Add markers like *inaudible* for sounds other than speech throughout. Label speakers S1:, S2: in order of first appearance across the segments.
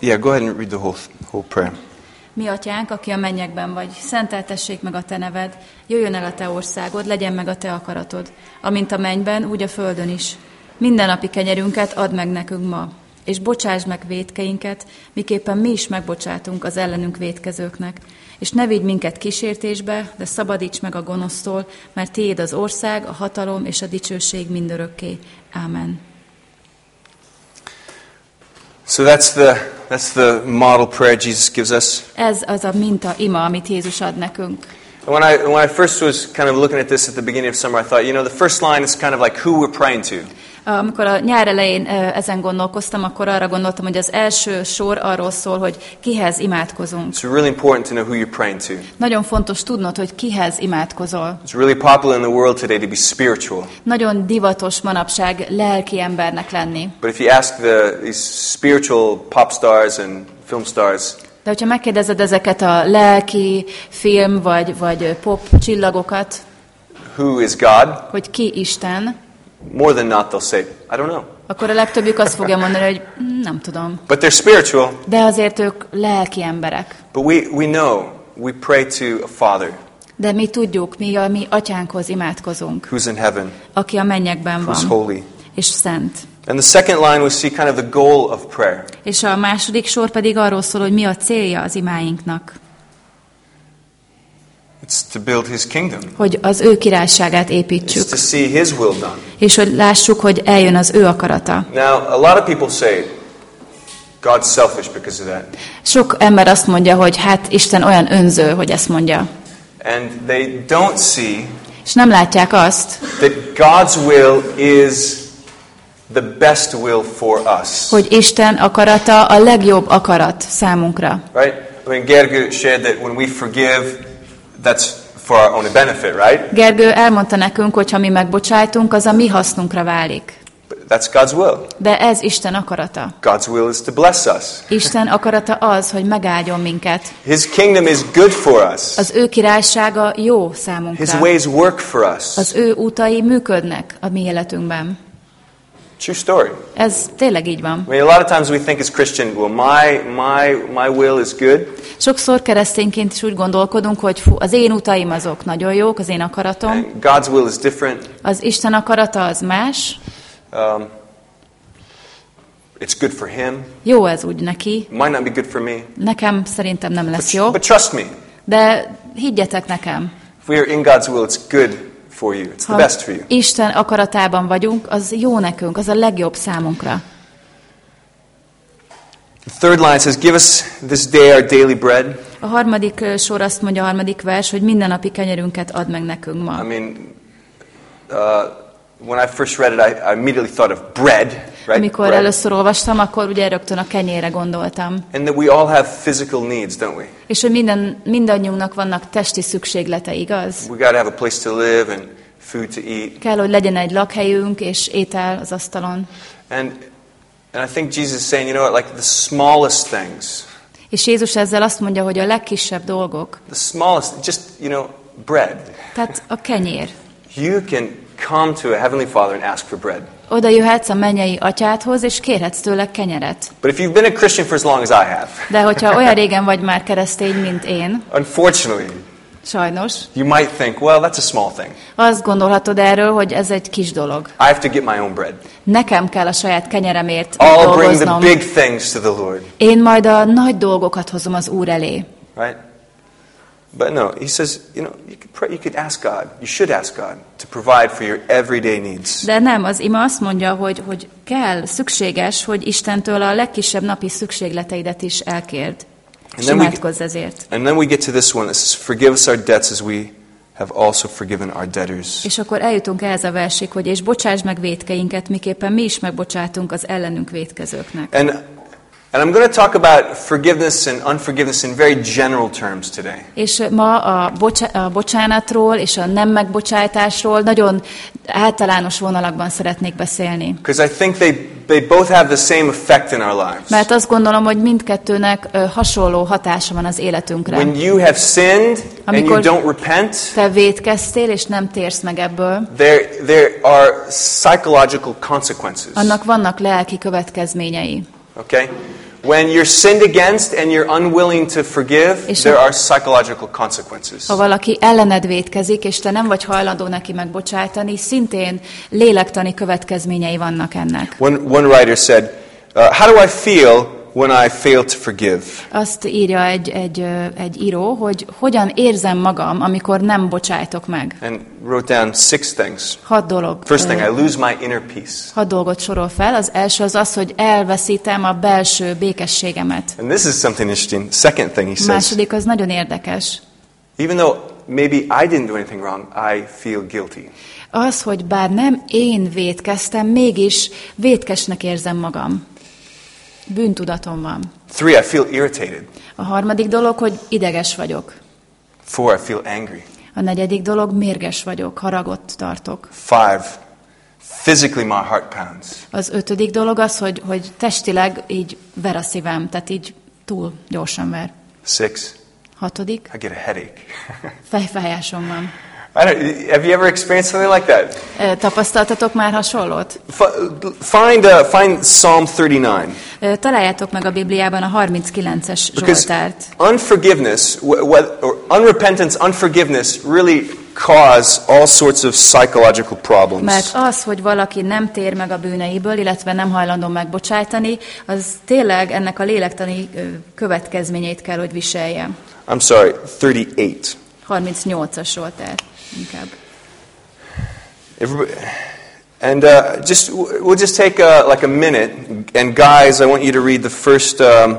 S1: Yeah, go ahead and read the whole, whole prayer.
S2: Mi atyánk, aki a mennyekben vagy, szenteltessék meg a te neved, jöjjön el a te országod, legyen meg a te akaratod, amint a mennyben, úgy a földön is. Minden napi kenyerünket add meg nekünk ma, és bocsáss meg vétkeinket, miképpen mi is megbocsátunk az ellenünk vétkezőknek. És ne vigy minket kísértésbe, de szabadíts meg a gonosztól, mert tiéd az ország, a hatalom és a dicsőség mindörökké. Ámen.
S1: So that's the, that's the model prayer Jesus gives us.
S2: Ez az a minta ima, amit Jézus ad nekünk.
S1: When I, when I first was kind of looking at this at the beginning of summer, I thought, you know, the first line is kind of like who we're praying to.
S2: Amikor a nyár elején ezen gondolkoztam, akkor arra gondoltam, hogy az első sor arról szól, hogy kihez imádkozunk.
S1: It's really important to know who you're praying to.
S2: Nagyon fontos tudnod, hogy kihez imádkozol.
S1: It's really popular in the world today to be spiritual.
S2: Nagyon divatos manapság lelki embernek lenni.
S1: But if you ask the, these spiritual pop stars and film stars,
S2: De hogyha megkérdezed ezeket a lelki, film vagy, vagy pop csillagokat,
S1: who is God,
S2: hogy ki Isten,
S1: more than not they'll say, I don't know.
S2: akkor a legtöbbjük azt fogja mondani, hogy "Mm, nem tudom.
S1: But they're spiritual.
S2: De azért ők lelki emberek.
S1: But we, we know we pray to a Father
S2: De mi tudjuk, mi a mi atyánkhoz imádkozunk,
S1: who's in heaven,
S2: aki a mennyekben
S1: who's
S2: van,
S1: holy.
S2: és szent.
S1: And the second line we see kind of the goal of prayer.
S2: És a második sor pedig arról szól, hogy mi a célja az imáinknak.
S1: It's to build his kingdom.
S2: Hogy az ő királyságát
S1: It's
S2: építsük,
S1: to see his will done.
S2: és hogy lássuk, hogy eljön az ő akarata.
S1: Now, a lot of people say God's selfish because of that.
S2: Sok ember azt mondja, hogy hát Isten olyan önző, hogy ezt mondja.
S1: And they don't see
S2: És nem látják azt,
S1: that God's will is the best will for us.
S2: hogy Isten akarata a legjobb akarat számunkra.
S1: Right? I mean, Gergu shared that when we forgive, that's for our own benefit, right?
S2: Gergő elmondta nekünk, hogy ha mi megbocsájtunk, az a mi hasznunkra válik.
S1: But that's God's will.
S2: De ez Isten akarata.
S1: God's will is to bless us.
S2: Isten akarata az, hogy megáldjon minket.
S1: His kingdom is good for us.
S2: Az ő királysága jó
S1: His
S2: számunkra.
S1: ways work for us.
S2: Az ő útai működnek a mi életünkben.
S1: True story.
S2: Ez tényleg így van.
S1: I mean, a lot of times we think as Christian, well, my, my, my will is good,
S2: Sokszor keresztényként is úgy gondolkodunk, hogy fú, az én utaim azok nagyon jók, az én akaratom,
S1: and God's will is different.
S2: az Isten akarata az más,
S1: Um, it's good for Him.
S2: jó ez úgy neki,
S1: Might not be good for me.
S2: nekem szerintem nem lesz
S1: But,
S2: jó,
S1: but trust me,
S2: de higgyetek nekem,
S1: if we are in God's will, it's good for you. It's the best for you.
S2: Isten akaratában vagyunk, az jó nekünk, az a legjobb számunkra.
S1: The third line says, Give us this day our daily bread.
S2: A harmadik sor azt mondja, a harmadik vers, hogy mindennapi kenyerünket add meg nekünk
S1: I
S2: ma.
S1: mean, uh, when I first read it, I, I immediately thought of bread, right?
S2: Amikor
S1: Bread.
S2: először olvastam, akkor ugye rögtön a kenyére gondoltam.
S1: And that we all have physical needs, don't we?
S2: És hogy minden, mindannyiunknak vannak testi szükséglete, igaz?
S1: We got to have a place to live and food to eat.
S2: Kell, hogy legyen egy lakhelyünk és étel az asztalon.
S1: And, and I think Jesus is saying, you know what, like the smallest things,
S2: És Jézus ezzel azt mondja, hogy a legkisebb dolgok,
S1: the smallest, just, you know, bread.
S2: tehát a kenyér.
S1: You can come to a Heavenly Father and ask for bread.
S2: Oda jöhetsz a mennyei atyádhoz, és kérhetsz tőle kenyeret.
S1: But if you've been a Christian for as long as I have,
S2: De hogyha *laughs* olyan régen vagy már keresztény, mint én,
S1: unfortunately,
S2: sajnos,
S1: you might think, well, that's a small thing.
S2: azt gondolhatod erről, hogy ez egy kis dolog.
S1: I have to get my own bread.
S2: Nekem kell a saját kenyeremért
S1: I'll bring the
S2: dolgoznom.
S1: big things to the Lord,
S2: Én majd a nagy dolgokat hozom az Úr elé.
S1: right? But no, he says, you know, you could, pray, you could ask God, you should ask God to provide for your everyday needs.
S2: De nem, az ima azt mondja, hogy, hogy kell, szükséges, hogy Istentől a legkisebb napi szükségleteidet is elkérd. És
S1: then we-
S2: ezért.
S1: And then we get to this one that says, Forgive us our debts as we have also forgiven our debtors.
S2: És akkor eljutunk ehhez a versig, hogy és bocsáss meg vétkeinket, miképpen mi is megbocsátunk az ellenünk vétkezőknek.
S1: And, and I'm going to talk about forgiveness and unforgiveness in very general terms today.
S2: És ma a, bocsa- a bocsánatról és a nem megbocsátásról nagyon általános vonalakban szeretnék beszélni.
S1: Because I think they, they both have the same effect in our lives.
S2: Mert azt gondolom, hogy mindkettőnek hasonló hatása van az életünkre.
S1: When you have sinned and you
S2: Amikor-
S1: don't repent,
S2: Te vétkeztél, és nem térsz meg ebből,
S1: there, there are psychological consequences.
S2: annak vannak lelki következményei.
S1: Okay? When you're sinned against and you're unwilling to forgive,
S2: És
S1: there are psychological consequences.
S2: Ha valaki ellened vétkezik, és te nem vagy hajlandó neki megbocsátani, szintén lélektani következményei vannak ennek.
S1: One, one writer said, uh, How do I feel when I fail to forgive?
S2: Azt írja egy, egy, egy író, hogy hogyan érzem magam, amikor nem bocsájtok meg.
S1: And wrote down six things.
S2: Hat dolog.
S1: First thing, I lose my inner peace.
S2: hat dolgot sorol fel. Az első az az, hogy elveszítem a belső békességemet.
S1: And this is something interesting. Second thing he says,
S2: második az nagyon érdekes.
S1: even though maybe I didn't do anything wrong, I feel guilty.
S2: Az, hogy bár nem én vétkeztem, mégis vétkesnek érzem magam. Bűntudatom van.
S1: Three, I feel irritated.
S2: A harmadik dolog, hogy ideges vagyok.
S1: Four, I feel angry.
S2: A negyedik dolog, mérges vagyok, haragot tartok.
S1: Five, physically my heart pounds.
S2: Az ötödik dolog az, hogy, hogy testileg így ver a szívem, tehát így túl gyorsan ver.
S1: Six,
S2: Hatodik,
S1: I get a headache.
S2: fejfájásom van.
S1: I don't, have you ever experienced something like that?
S2: Tapasztaltatok már hasonlót?
S1: Find, uh, find Psalm 39.
S2: Ö, Találjátok meg a Bibliában a 39-es
S1: Because
S2: Zsoltárt.
S1: unforgiveness, wh- or unrepentance, unforgiveness really cause all sorts of psychological problems.
S2: Mert az, hogy valaki nem tér meg a bűneiből, illetve nem hajlandó megbocsájtani, az tényleg ennek a lélektani következményeit kell, hogy viselje.
S1: I'm sorry, 38.
S2: 38-as Zsoltár inkább.
S1: Everybody, and uh, just we'll just take uh, like a minute, and guys, I want you to read the first um,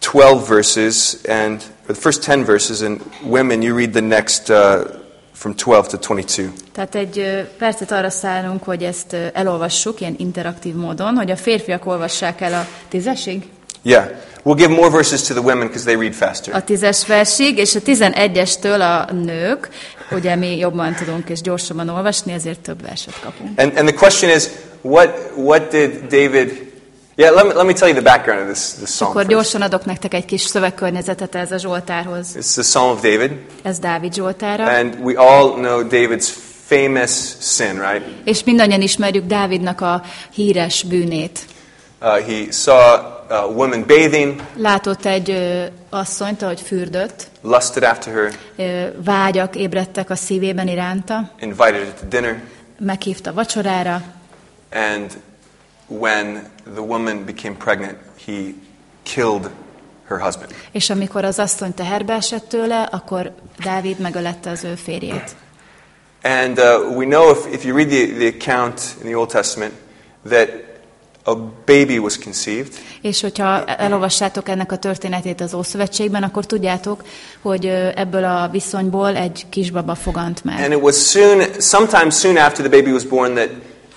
S1: 12 verses, and or the first 10 verses, and women, you read the next uh, from 12 to 22.
S2: Tehát egy percet arra szállunk, hogy ezt elolvassuk ilyen interaktív módon, hogy a férfiak olvassák el a tízesig,
S1: Yeah, we'll give more verses to the women because they read faster.
S2: a tízes versig, és a tizenegyestől a nők, ugye mi jobban tudunk és gyorsabban olvasni, ezért több verset kapunk.
S1: And, and the question is, what, what did David... Yeah, let me, let me tell you the background of this, this psalm
S2: Akkor
S1: first.
S2: gyorsan adok nektek egy kis szövegkörnyezetet ez a Zsoltárhoz.
S1: It's the Psalm of David,
S2: Ez Dávid Zsoltára.
S1: and we all know David's famous sin, right?
S2: És mindannyian ismerjük Dávidnak a híres bűnét.
S1: Uh, he saw a woman bathing,
S2: Látott egy ö, asszonyt, ahogy fürdött,
S1: lusted after her,
S2: ö, vágyak ébredtek a szívében iránta,
S1: invited her to dinner,
S2: meghívta vacsorára,
S1: and when the woman became pregnant, he killed her husband.
S2: és amikor az asszony teherbe esett tőle, akkor Dávid megölette az ő férjét.
S1: And uh, we know if, if you read the, the account in the Old Testament that a baby was conceived,
S2: És hogyha elolvassátok ennek a történetét az Ószövetségben, akkor tudjátok, hogy ebből a viszonyból egy kisbaba fogant meg.
S1: and it was soon, sometime soon after the baby was born, that,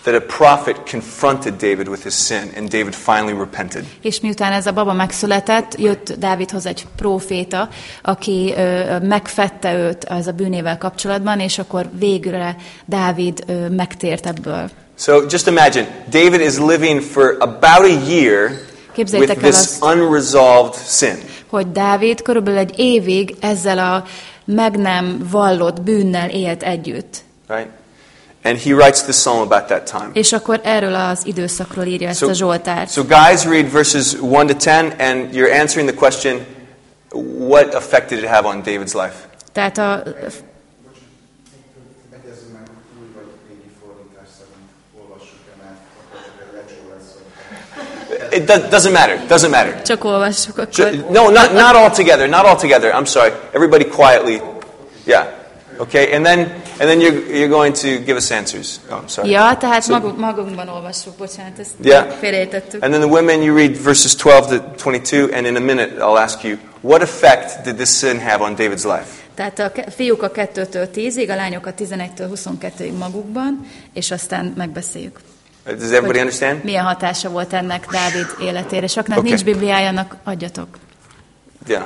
S1: that a prophet confronted David with his sin, and David finally repented.
S2: És miután ez a baba megszületett, jött Dávidhoz egy próféta, aki ö, megfette őt az a bűnével kapcsolatban, és akkor végre Dávid ö, megtért ebből.
S1: So just imagine, David is living for about a year
S2: Képzeljétek
S1: with this unresolved sin.
S2: Hogy Dávid körülbelül egy évig ezzel a meg nem vallott bűnnel élt együtt.
S1: Right? And he writes this psalm about that time.
S2: És akkor erről az időszakról írja ezt a Zsoltárt.
S1: so guys read verses 1 to 10, and you're answering the question what effect did it have on David's life?
S2: Tehát a,
S3: Egyezzük meg új vagy régi fordítás szerint olvassuk-e, mert akkor lecsó lesz, hogy
S1: It doesn't matter. Doesn't matter.
S2: csak olvassuk, akkor...
S1: No, not, not all together. Not all together. I'm sorry. Everybody quietly. Yeah. Okay. And then and then you're, you're going to give us answers. Oh, I'm sorry.
S2: Ja, tehát
S1: So-
S2: magunk, magunkban olvassuk, bocsánat, ezt
S1: Yeah.
S2: félrejtettük.
S1: And then the women, you read verses 12 to 22, and in a minute I'll ask you, what effect did this sin have on David's life?
S2: Tehát a fiúk a 2-től 10-ig, a lányok a 11-től 22-ig magukban, és aztán megbeszéljük.
S1: Uh, Does everybody understand?
S2: Milyen hatása volt ennek Dávid életére, és akinek
S1: Oké.
S2: nincs Bibliájának, adjatok.
S1: Yeah.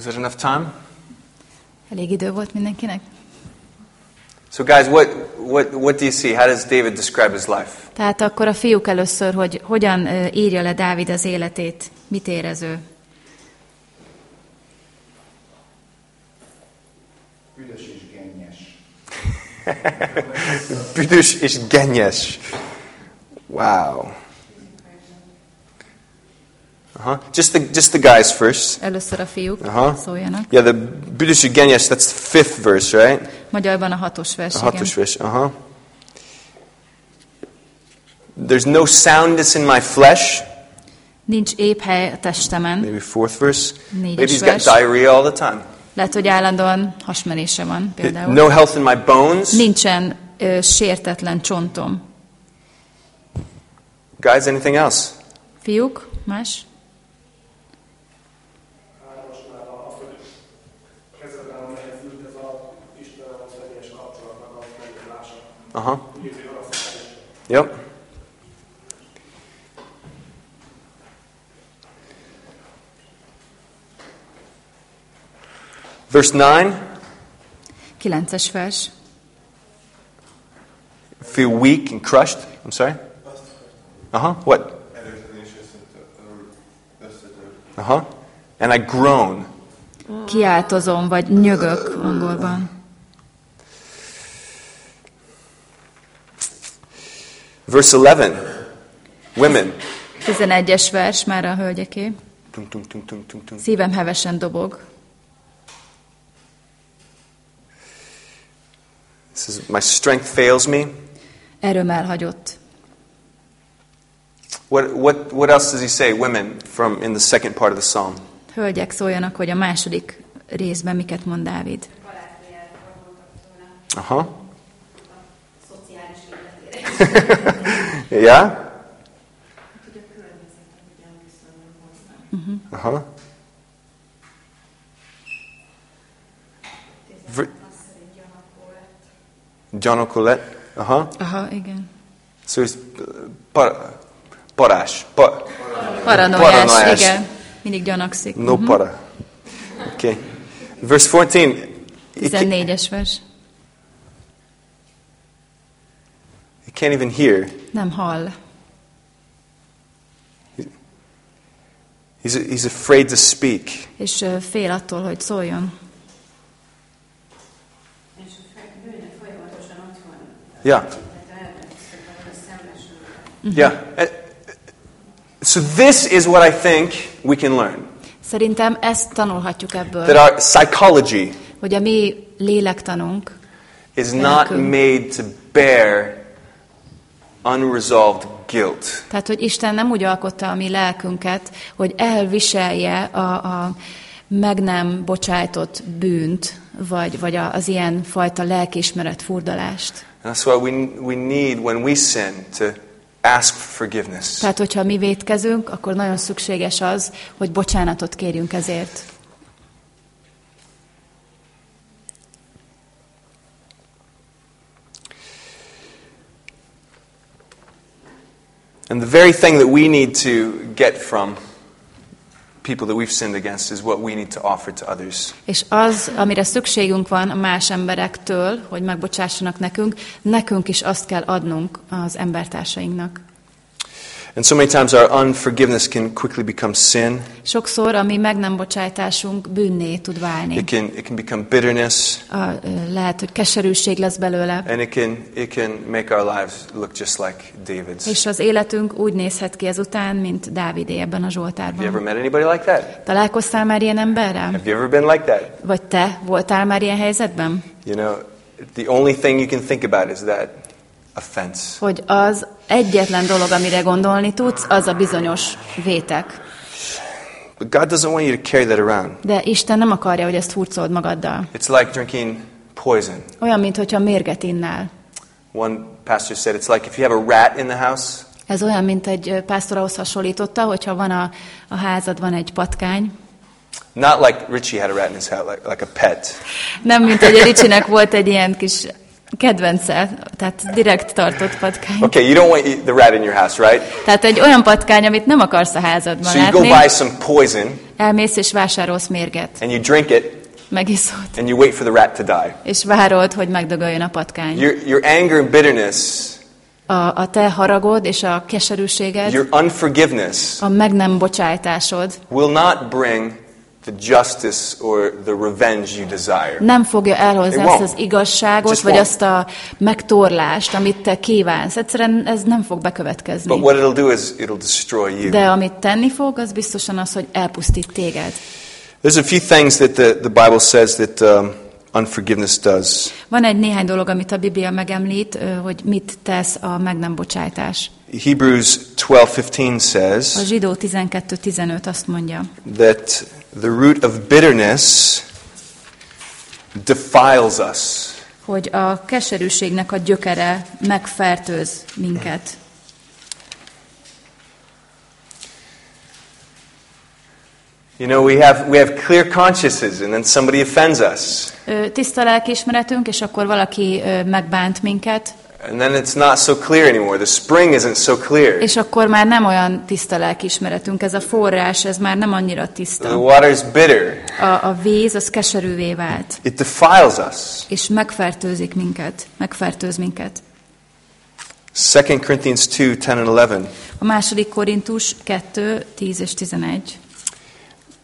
S1: Is that enough time?
S2: Elég idő volt mindenkinek?
S1: So, guys, what, what, what do you see? How does David describe his life?
S2: Tehát akkor a fiúk először, hogy hogyan írja le Dávid az életét, mit érez ő.
S3: Üdös és gennyes. *laughs*
S1: Büdös és gennyes. Wow. Uh-huh. Just the just the guys first.
S2: Először a fiúk
S1: Aha.
S2: szóljanak.
S1: Yeah, the büdös és gennyes. That's the fifth verse, right?
S2: Magyarban a hatos vers,
S1: A hatos vers. Uh-huh. There's no soundness in my flesh.
S2: Nincs épp hely a testemen.
S1: Maybe fourth verse.
S2: Négyes
S1: Maybe he's got
S2: vers.
S1: diarrhea all the time.
S2: Lehet, hogy állandóan hasmenése van például.
S1: No health in my bones.
S2: Nincsen ö, sértetlen csontom.
S1: Guys, anything else?
S2: Fiúk, más?
S4: Hát most már a, az, hogy kezdetben nehezült ez a Istennel személyes kapcsolatnak a
S1: Uh-huh.
S4: Is.
S1: Yep. Verse 9.
S2: Kilences vers.
S1: Feel weak and crushed. I'm sorry? Uh huh. What?
S5: Előző és összetört.
S1: Uh huh. And I groan.
S2: Kiáltozom, vagy nyögök angolban.
S1: Verse 11. Women.
S2: 11-es vers, már a hölgyeké.
S1: Tum, tum, tum, tum, tum, tum.
S2: Szívem hevesen dobog.
S1: This is, my strength fails me.
S2: Erőm elhagyott.
S1: What, what, what else does he say? Women from in the second part of the psalm.
S2: Hölgyek szóljanak, hogy a második részben miket mond Dávid.
S1: Uh huh. *laughs* yeah? Uh huh. John Colette. Uh huh.
S2: Aha, igen.
S1: So he's uh, par- parás. Pa-
S2: Paranoiás,
S1: Paranoiás.
S2: igen. Mindig gyanakszik.
S1: no para. Okay. Verse 14. He ca-
S2: 14-es vers.
S1: He can't even hear.
S2: Nem hall.
S1: He's, he's afraid to speak.
S2: És ö, fél attól, hogy szóljon.
S6: És a nőnek folyamatosan ott van.
S1: Yeah.
S6: Tehát elveszett a szembesül.
S1: Yeah. Mhm. So this is what I think we can learn.
S2: Szerintem ezt tanulhatjuk
S1: That our psychology
S2: hogy a mi lélektanunk
S1: is not made to bear unresolved guilt.
S2: Tehát, hogy Isten nem úgy alkotta a mi lelkünket, hogy elviselje a, a meg nem bocsájtott bűnt, vagy, vagy az ilyen fajta lelkiismeret furdalást.
S1: And that's why we, we need, when we sin, to ask for forgiveness.
S2: Tehát, hogyha mi vétkezünk, akkor nagyon szükséges az, hogy bocsánatot kérjünk ezért.
S1: And the very thing that we need to get from people that we've sinned against is what we need to offer to others.
S2: És az, amire szükségünk van a más emberektől, hogy megbocsássanak nekünk, nekünk is azt kell adnunk az embertársainknak.
S1: And so many times our unforgiveness can quickly become sin.
S2: Sokszor a mi meg nem bocsátásunk bűnné tud válni.
S1: It can, it can become bitterness.
S2: A, lehet, hogy keserűség lesz belőle,
S1: And it can, it can make our lives look just like David's.
S2: és az életünk úgy nézhet ki ezután, mint Dávidé ebben a
S1: Have you ever
S2: Zsoltárban.
S1: met anybody like that?
S2: Találkoztál már ilyen emberrel?
S1: Have you ever been like that?
S2: Vagy te voltál már ilyen helyzetben?
S1: You know, the only thing you can think about is that offense.
S2: Hogy az egyetlen dolog, amire gondolni tudsz, az a bizonyos vétek.
S1: But God doesn't want you to carry that around.
S2: De Isten nem akarja, hogy ezt hurcold magaddal.
S1: It's like drinking poison.
S2: Olyan, mintha mérget innál.
S1: One pastor said it's like if you have a rat in the house
S2: Ez olyan, mint egy pásztor ahhoz hasonlította, hogyha van a, a házad, van egy patkány.
S1: Not like Richie had a rat in his house, like, like a pet.
S2: Nem, mint hogy a Ricsinek volt egy ilyen kis kedvence, tehát direkt tartott patkány.
S1: Okay, you don't want the rat in your house, right?
S2: Tehát egy olyan patkány, amit nem akarsz a házadban
S1: So you go
S2: látni,
S1: buy some poison
S2: elmész és vásárolsz mérget,
S1: and you drink it
S2: megiszod,
S1: and you wait for the rat to die.
S2: és várod, hogy megdögöljön a patkány.
S1: Your, your anger and bitterness,
S2: A, a te haragod és a keserűséged,
S1: your unforgiveness
S2: a meg nem bocsájtásod
S1: will not bring the justice or the revenge you desire.
S2: nem fogja elhozni azt az igazságot,
S1: Just
S2: vagy
S1: won't.
S2: azt a megtorlást, amit te kívánsz. Egyszerűen ez nem fog bekövetkezni.
S1: But what it'll do is it'll destroy you.
S2: De amit tenni fog, az biztosan az, hogy elpusztít téged.
S1: There's a few things that the, the Bible says that um, unforgiveness does.
S2: Van egy néhány dolog, amit a Biblia megemlít, hogy mit tesz a meg nem bocsájtás.
S1: Hebrews 12:15
S2: A
S1: says
S2: zsidó 12.15 azt mondja,
S1: that the root of bitterness defiles us.
S2: hogy a keserűségnek a gyökere megfertőz minket.
S1: You know, we have we have clear consciences and then somebody offends us.
S2: Tiszta lelkiismeretünk, és akkor valaki megbánt minket,
S1: And then it's not so clear anymore. The spring isn't so clear.
S2: és akkor már nem olyan tiszta lelkiismeretünk. Ez a forrás, ez már nem annyira
S1: The
S2: tiszta.
S1: water's bitter.
S2: A, a víz az keserűvé vált,
S1: It defiles us.
S2: és megfertőzik minket, megfertőz minket.
S1: 2 Corinthians 2, 10 and 11.
S2: A második Korintus 2, 10 és 11.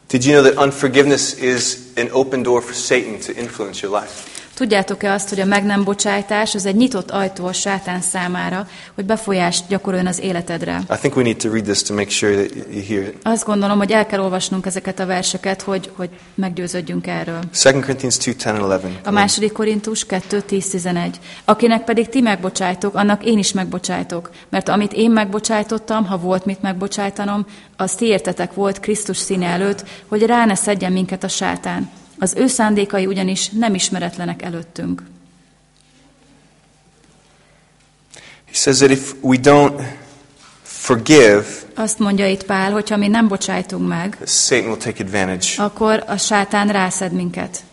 S1: Did you know that unforgiveness is an open door for Satan to influence your life?
S2: Tudjátok-e azt, hogy a meg nem bocsájtás az egy nyitott ajtó a sátán számára, hogy befolyást gyakoroljon az életedre?
S1: I think we need to read this to make sure that you hear it.
S2: Azt gondolom, hogy el kell olvasnunk ezeket a verseket, hogy, hogy meggyőződjünk erről.
S1: 2 Corinthians 2, 10 and 11.
S2: A második Korintus 2, 10, 11. Akinek pedig ti megbocsájtok, annak én is megbocsájtok. Mert amit én megbocsájtottam, ha volt mit megbocsájtanom, az ti értetek volt Krisztus színe előtt, hogy rá ne szedjen minket a sátán. Az ő szándékai ugyanis nem ismeretlenek előttünk.
S1: He says that if we don't forgive,
S2: Azt mondja itt Pál, hogy ha mi nem bocsájtunk meg,
S1: Satan will take advantage.
S2: akkor a sátán rászed minket.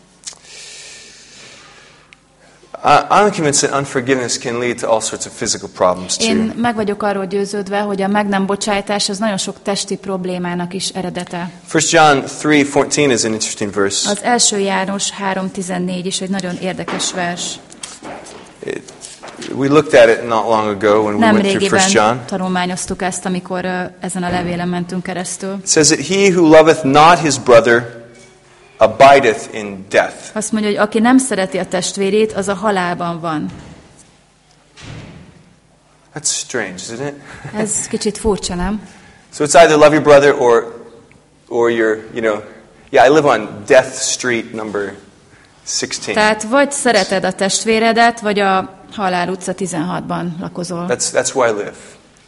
S1: I- I'm convinced that unforgiveness can lead to all sorts of physical problems
S2: Én
S1: too.
S2: meg vagyok arról győződve, hogy a meg nem bocsájtás az nagyon sok testi problémának is eredete.
S1: 1 John 3:14 is an interesting verse.
S2: Az első János 3.14 is egy nagyon érdekes vers.
S1: It- we looked at it not long ago when we
S2: Nem
S1: went through 1 John.
S2: régiben tanulmányoztuk ezt, amikor ezen a levélen mentünk keresztül.
S1: It says that he who loveth not his brother abideth in death.
S2: Azt mondja, hogy aki nem szereti a testvérét, az a halálban van.
S1: That's strange, isn't it? *laughs*
S2: Ez kicsit furcsa, nem?
S1: So it's either love your brother or or you're, you know, yeah, I live on Death Street number 16.
S2: Tehát vagy szereted a testvéredet, vagy a Halál utca 16-ban lakozol.
S1: That's that's where I live.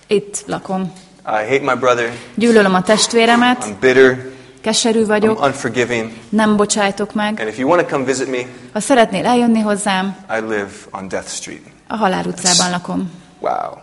S2: Itt lakom.
S1: I hate my brother.
S2: Gyűlölöm a testvéremet,
S1: I'm bitter.
S2: Keserű
S1: I'm
S2: vagyok,
S1: unforgiving.
S2: nem bocsájtok meg.
S1: And if you want to come visit me,
S2: Ha szeretnél eljönni hozzám,
S1: I live on Death Street.
S2: a Halál utcában lakom.
S1: Wow.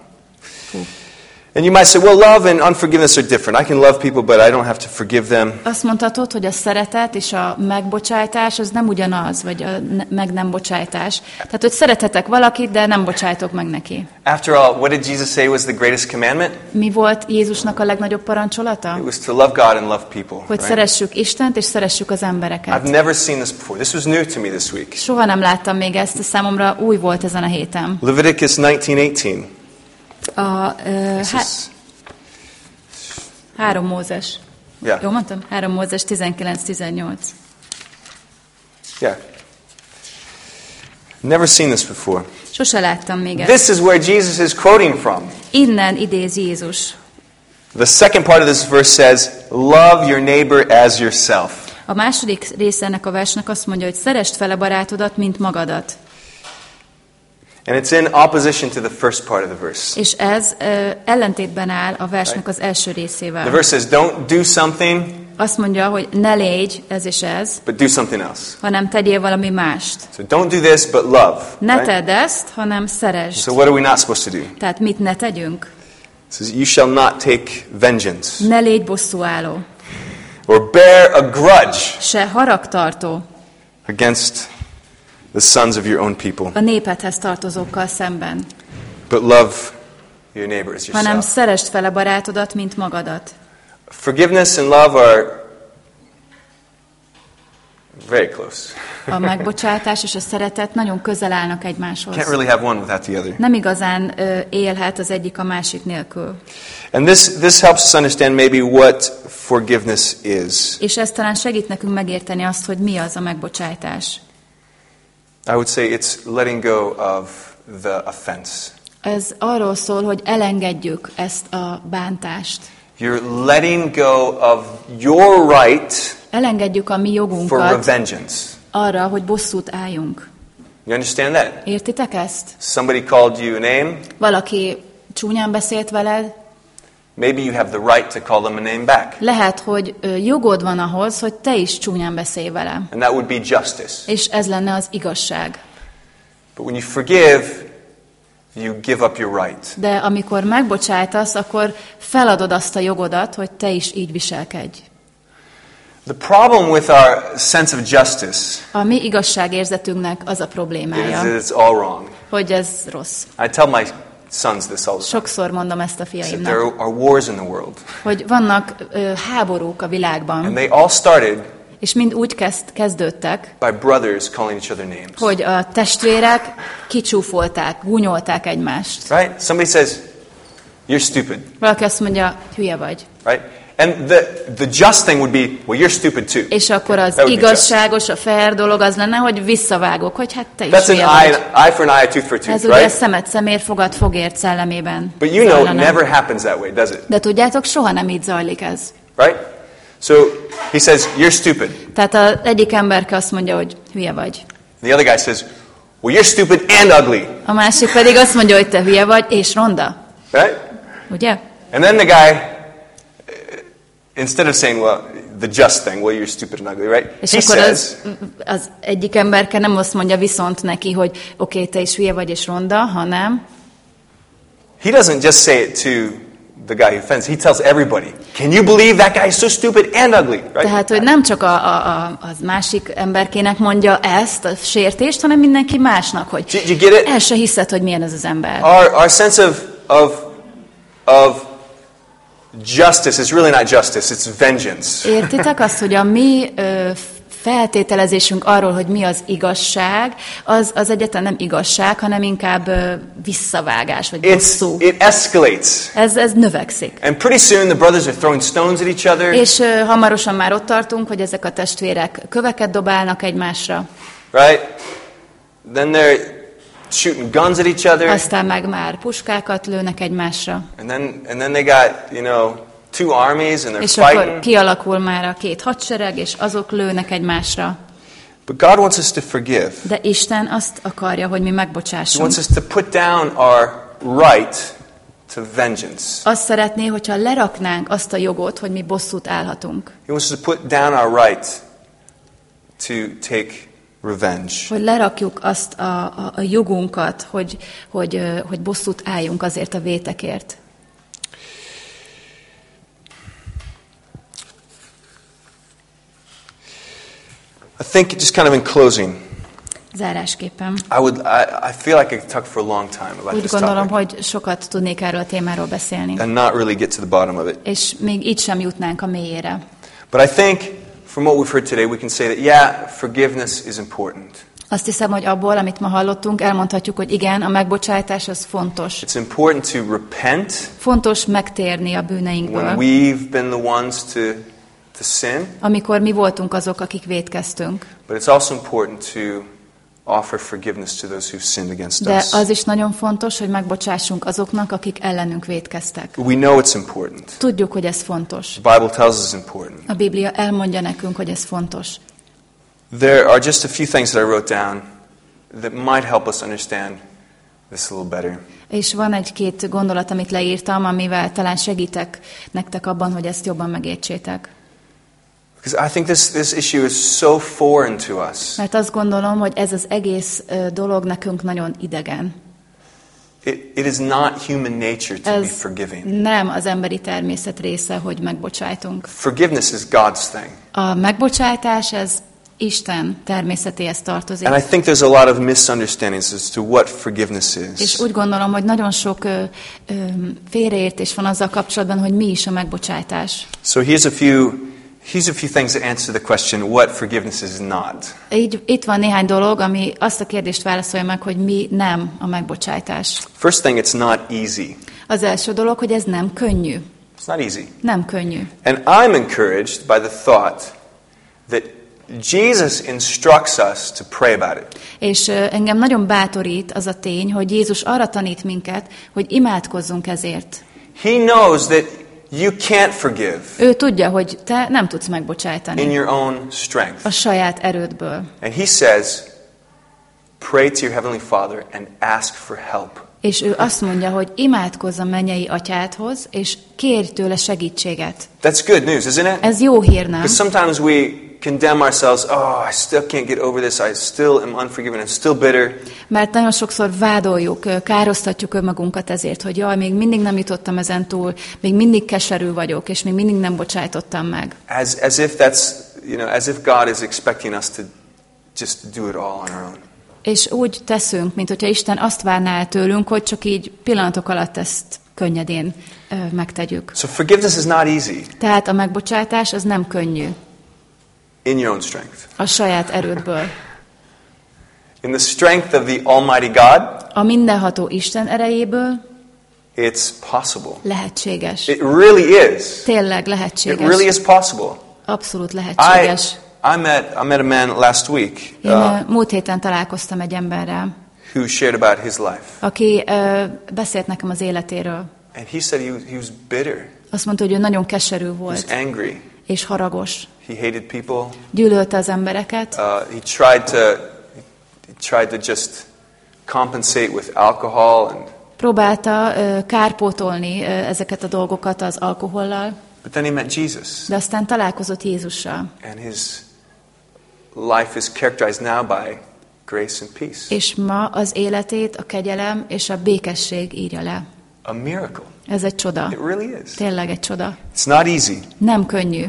S1: And you might say, well, love and unforgiveness are different. I can love people, but I don't have to forgive them.
S2: Azt mondhatod, hogy a szeretet és a megbocsájtás az nem ugyanaz, vagy a meg nem bocsájtás. Tehát, hogy szerethetek valakit, de nem bocsájtok meg neki.
S1: After all, what did Jesus say was the greatest commandment?
S2: Mi volt Jézusnak a legnagyobb parancsolata?
S1: It was to love God and love people.
S2: Hogy
S1: right?
S2: szeressük Istent és szeressük az
S1: I've
S2: embereket.
S1: never seen this before. This was new to me this week.
S2: Soha nem láttam még ezt, a számomra új volt ezen a héten.
S1: Leviticus 19:18.
S2: A, ö, há,
S1: is,
S2: három Mózes.
S1: yeah,
S2: Jó mondtam? Három Mózes 19-18.
S1: yeah. Never seen this before.
S2: Sose láttam még ezt.
S1: This is where Jesus is quoting from.
S2: Innen idéz Jézus.
S1: The second part of this verse says, "Love your neighbor as yourself."
S2: A második része ennek a versnek azt mondja, hogy szerest fel a barátodat, mint magadat.
S1: And it's in opposition to the first part of the verse.
S2: És ez ö, ellentétben áll a versnek az első
S1: The
S2: részével.
S1: verse says, "Don't do something,
S2: Azt mondja, hogy ne légy ez és ez,
S1: but do something else."
S2: hanem tegyél valami mást.
S1: So don't do this, but love.
S2: Ne
S1: right?
S2: tedd ezt, hanem szeresd.
S1: So what are we not supposed to do?
S2: Tehát mit ne tegyünk?
S1: It says, "You shall not take vengeance
S2: Ne légy bosszúálló,
S1: or bear a grudge
S2: se haragtartó
S1: against the sons of your own people,
S2: a népedhez tartozókkal szemben,
S1: but love your neighbor as
S2: hanem
S1: yourself.
S2: szeresd fel a barátodat, mint magadat.
S1: Forgiveness and love are very close.
S2: A *laughs* megbocsátás és a szeretet nagyon közel állnak egymáshoz.
S1: Can't really have one without the other.
S2: Nem igazán ö, élhet az egyik a másik nélkül.
S1: And this, this helps us understand maybe what forgiveness is.
S2: És ez talán segít nekünk megérteni azt, hogy mi az a megbocsátás.
S1: I would say it's letting go of the offense.
S2: Ez arról szól, hogy elengedjük ezt a bántást.
S1: You're letting go of your right
S2: Elengedjük a mi
S1: for
S2: jogunkat
S1: revengeance.
S2: arra, hogy bosszút álljunk.
S1: You understand that?
S2: Értitek ezt?
S1: Somebody called you a name.
S2: Valaki csúnyán beszélt veled,
S1: Maybe you have the right to call them a name back.
S2: lehet, hogy jogod van ahhoz, hogy te is csúnyán beszélj vele.
S1: And that would be justice.
S2: És ez lenne az igazság.
S1: But when you forgive, you give up your right.
S2: De amikor megbocsájtasz, akkor feladod azt a jogodat, hogy te is így viselkedj.
S1: The problem with our sense of justice
S2: A mi igazságérzetünknek az a
S1: is that
S2: problémája,
S1: it's all wrong.
S2: hogy ez rossz.
S1: I tell my sons this all the time.
S2: Sokszor mondom ezt a fiaimnak,
S1: there are wars in the world.
S2: hogy vannak ö, háborúk a
S1: And
S2: világban,
S1: they all started
S2: és mind úgy kezd, kezdődtek,
S1: by brothers calling each other names.
S2: hogy a testvérek kicsúfolták, gúnyolták egymást.
S1: Right? Somebody says, you're stupid.
S2: Valaki azt mondja, hülye vagy.
S1: Right? And the, the just thing would be, well, you're stupid too.
S2: És akkor az igazságos, a fair dolog az lenne, hogy visszavágok, hogy hát te is
S1: That's an
S2: hülye
S1: eye,
S2: vagy.
S1: eye for an eye, tooth for tooth,
S2: Ez ugye
S1: right?
S2: szemet szemért, fogad fogért szellemében
S1: But you know never happens that way, does it?
S2: De tudjátok, soha nem így zajlik ez.
S1: Right? So he says, you're stupid.
S2: Tehát az egyik emberke azt mondja, hogy hülye vagy.
S1: The other guy says, well, you're stupid and ugly.
S2: A másik pedig azt mondja, hogy te hülye vagy, és ronda.
S1: Right?
S2: Ugye?
S1: And then the guy, instead of saying, well, the just thing, well, you're stupid and ugly, right?
S2: És
S1: he
S2: akkor
S1: says,
S2: az, az egyik emberke nem azt mondja viszont neki, hogy oké, okay, te is hülye vagy és ronda, hanem
S1: he doesn't just say it to the guy who offends. He tells everybody, can you believe that guy is so stupid and ugly, right?
S2: Tehát, hogy nem csak a, a, a, az másik emberkének mondja ezt, a sértést, hanem mindenki másnak, hogy
S1: Did you get it?
S2: el se hiszed, hogy milyen ez az ember.
S1: Our, our sense of, of, of justice is really not justice, it's vengeance.
S2: Értitek azt, hogy a mi ö, feltételezésünk arról, hogy mi az igazság, az, az egyetlen nem igazság, hanem inkább ö, visszavágás, vagy bosszú.
S1: it escalates.
S2: Ez, ez növekszik.
S1: And pretty soon the brothers are throwing stones at each other,
S2: És ö, hamarosan már ott tartunk, hogy ezek a testvérek köveket dobálnak egymásra,
S1: right? Then they're shooting guns at each other.
S2: aztán meg már puskákat lőnek egymásra,
S1: And then, and then they got, you know, two armies and they're
S2: és akkor
S1: fighting.
S2: kialakul már a két hadsereg, és azok lőnek egymásra.
S1: But God wants us to forgive.
S2: De Isten azt akarja, hogy mi
S1: He
S2: megbocsássunk.
S1: wants us to put down our right to vengeance.
S2: Azt szeretné, hogyha leraknánk azt a jogot, hogy mi bosszút állhatunk.
S1: He wants us to put down our right to take revenge.
S2: Hogy lerakjuk azt a, a, a jogunkat, hogy, hogy, hogy bosszút álljunk azért a vétekért.
S1: I think just kind of in closing,
S2: Zárásképpen.
S1: I would I, I feel like I could talk for a long time about
S2: Úgy
S1: this
S2: gondolom,
S1: topic
S2: hogy sokat tudnék erről a témáról beszélni.
S1: and not really get to the bottom of it.
S2: És még így sem jutnánk a mélyére.
S1: But I think from what we've heard today, we can say that yeah, forgiveness is important.
S2: Azt hiszem, hogy abból, amit ma hallottunk, elmondhatjuk, hogy igen, a megbocsátás az fontos.
S1: It's important to repent
S2: Fontos megtérni a
S1: when
S2: bűneinkből.
S1: we've been the ones to, to sin,
S2: Amikor mi voltunk azok, akik védkeztünk.
S1: but it's also important to offer forgiveness to those who've sinned against
S2: De
S1: us.
S2: az is nagyon fontos, hogy megbocsássunk azoknak, akik ellenünk védkeztek.
S1: We know it's important.
S2: Tudjuk, hogy ez fontos.
S1: The Bible tells us important.
S2: A Biblia elmondja nekünk, hogy ez fontos.
S1: There are just a few things that I wrote down that might help us understand this a little better.
S2: És van egy-két gondolat, amit leírtam, amivel talán segítek nektek abban, hogy ezt jobban megértsétek.
S1: Because I think this, this issue is so foreign to us.
S2: Mert azt gondolom, hogy ez az egész dolog nekünk nagyon idegen.
S1: It, it is not human nature to be forgiving.
S2: nem az emberi természet része, hogy megbocsájtunk.
S1: Forgiveness is God's thing.
S2: A megbocsátás, ez Isten természetéhez tartozik.
S1: And I think there's a lot of misunderstandings as to what forgiveness
S2: És
S1: is.
S2: úgy gondolom, hogy nagyon sok ö, ö, félreértés van azzal kapcsolatban, hogy mi is a megbocsátás.
S1: So here's a few here's a few things that answer the question what forgiveness is not.
S2: Így itt van néhány dolog, ami azt a kérdést válaszolja meg, hogy mi nem a megbocsátás.
S1: First thing, it's not easy.
S2: Az első dolog, hogy ez nem könnyű.
S1: It's not easy.
S2: Nem könnyű.
S1: And I'm encouraged by the thought that Jesus instructs us to pray about it.
S2: És engem nagyon bátorít az a tény, hogy Jézus arra tanít minket, hogy imádkozzunk ezért.
S1: He knows that you can't forgive
S2: Ő tudja, hogy te nem tudsz
S1: in
S2: megbocsátani
S1: your own strength.
S2: a saját erődből.
S1: And he says, pray to your heavenly Father and ask for help.
S2: És ő azt mondja, hogy imádkozz a mennyei atyádhoz, és kérj tőle segítséget.
S1: That's good news, isn't it?
S2: Ez jó hír, nem?
S1: Sometimes we condemn ourselves, oh, I still can't get over this. I still am unforgiven. I'm still bitter.
S2: Mert nagyon sokszor vádoljuk, ö, károsztatjuk önmagunkat ezért, hogy jaj, még mindig nem jutottam ezen túl, még mindig keserű vagyok, és még mindig nem bocsájtottam meg.
S1: As, as if that's, you know, as if God is expecting us to just do it all on our own.
S2: És úgy teszünk, mint hogyha Isten azt várná el tőlünk, hogy csak így pillanatok alatt ezt könnyedén ö, megtegyük.
S1: So forgiveness is not easy
S2: Tehát a megbocsátás az nem könnyű.
S1: In your own strength.
S2: A saját erődből.
S1: In the strength of the Almighty God,
S2: A mindenható Isten erejéből
S1: it's possible.
S2: lehetséges.
S1: It really is.
S2: Tényleg
S1: It
S2: lehetséges.
S1: really is possible.
S2: Abszolút
S1: I,
S2: lehetséges.
S1: I, met, I met a man last week
S2: Én
S1: uh,
S2: ö, múlt héten találkoztam egy emberrel,
S1: who shared about his life.
S2: aki ö, beszélt nekem az életéről.
S1: And he said he was, he was bitter,
S2: Azt mondta, hogy ő nagyon keserű
S1: he was
S2: volt,
S1: angry,
S2: és haragos.
S1: he hated people.
S2: Gyűlölte az embereket,
S1: Uh, he tried to he tried to just compensate with alcohol, and
S2: próbálta ö, kárpótolni ö, ezeket a dolgokat az alkohollal,
S1: but then he met Jesus,
S2: de aztán találkozott Jézussal.
S1: and his life is characterized now by grace and peace.
S2: És ma az életét a kegyelem és a békesség írja le.
S1: A miracle.
S2: Ez egy csoda.
S1: It really is.
S2: Tényleg egy csoda.
S1: It's not easy.
S2: Nem könnyű.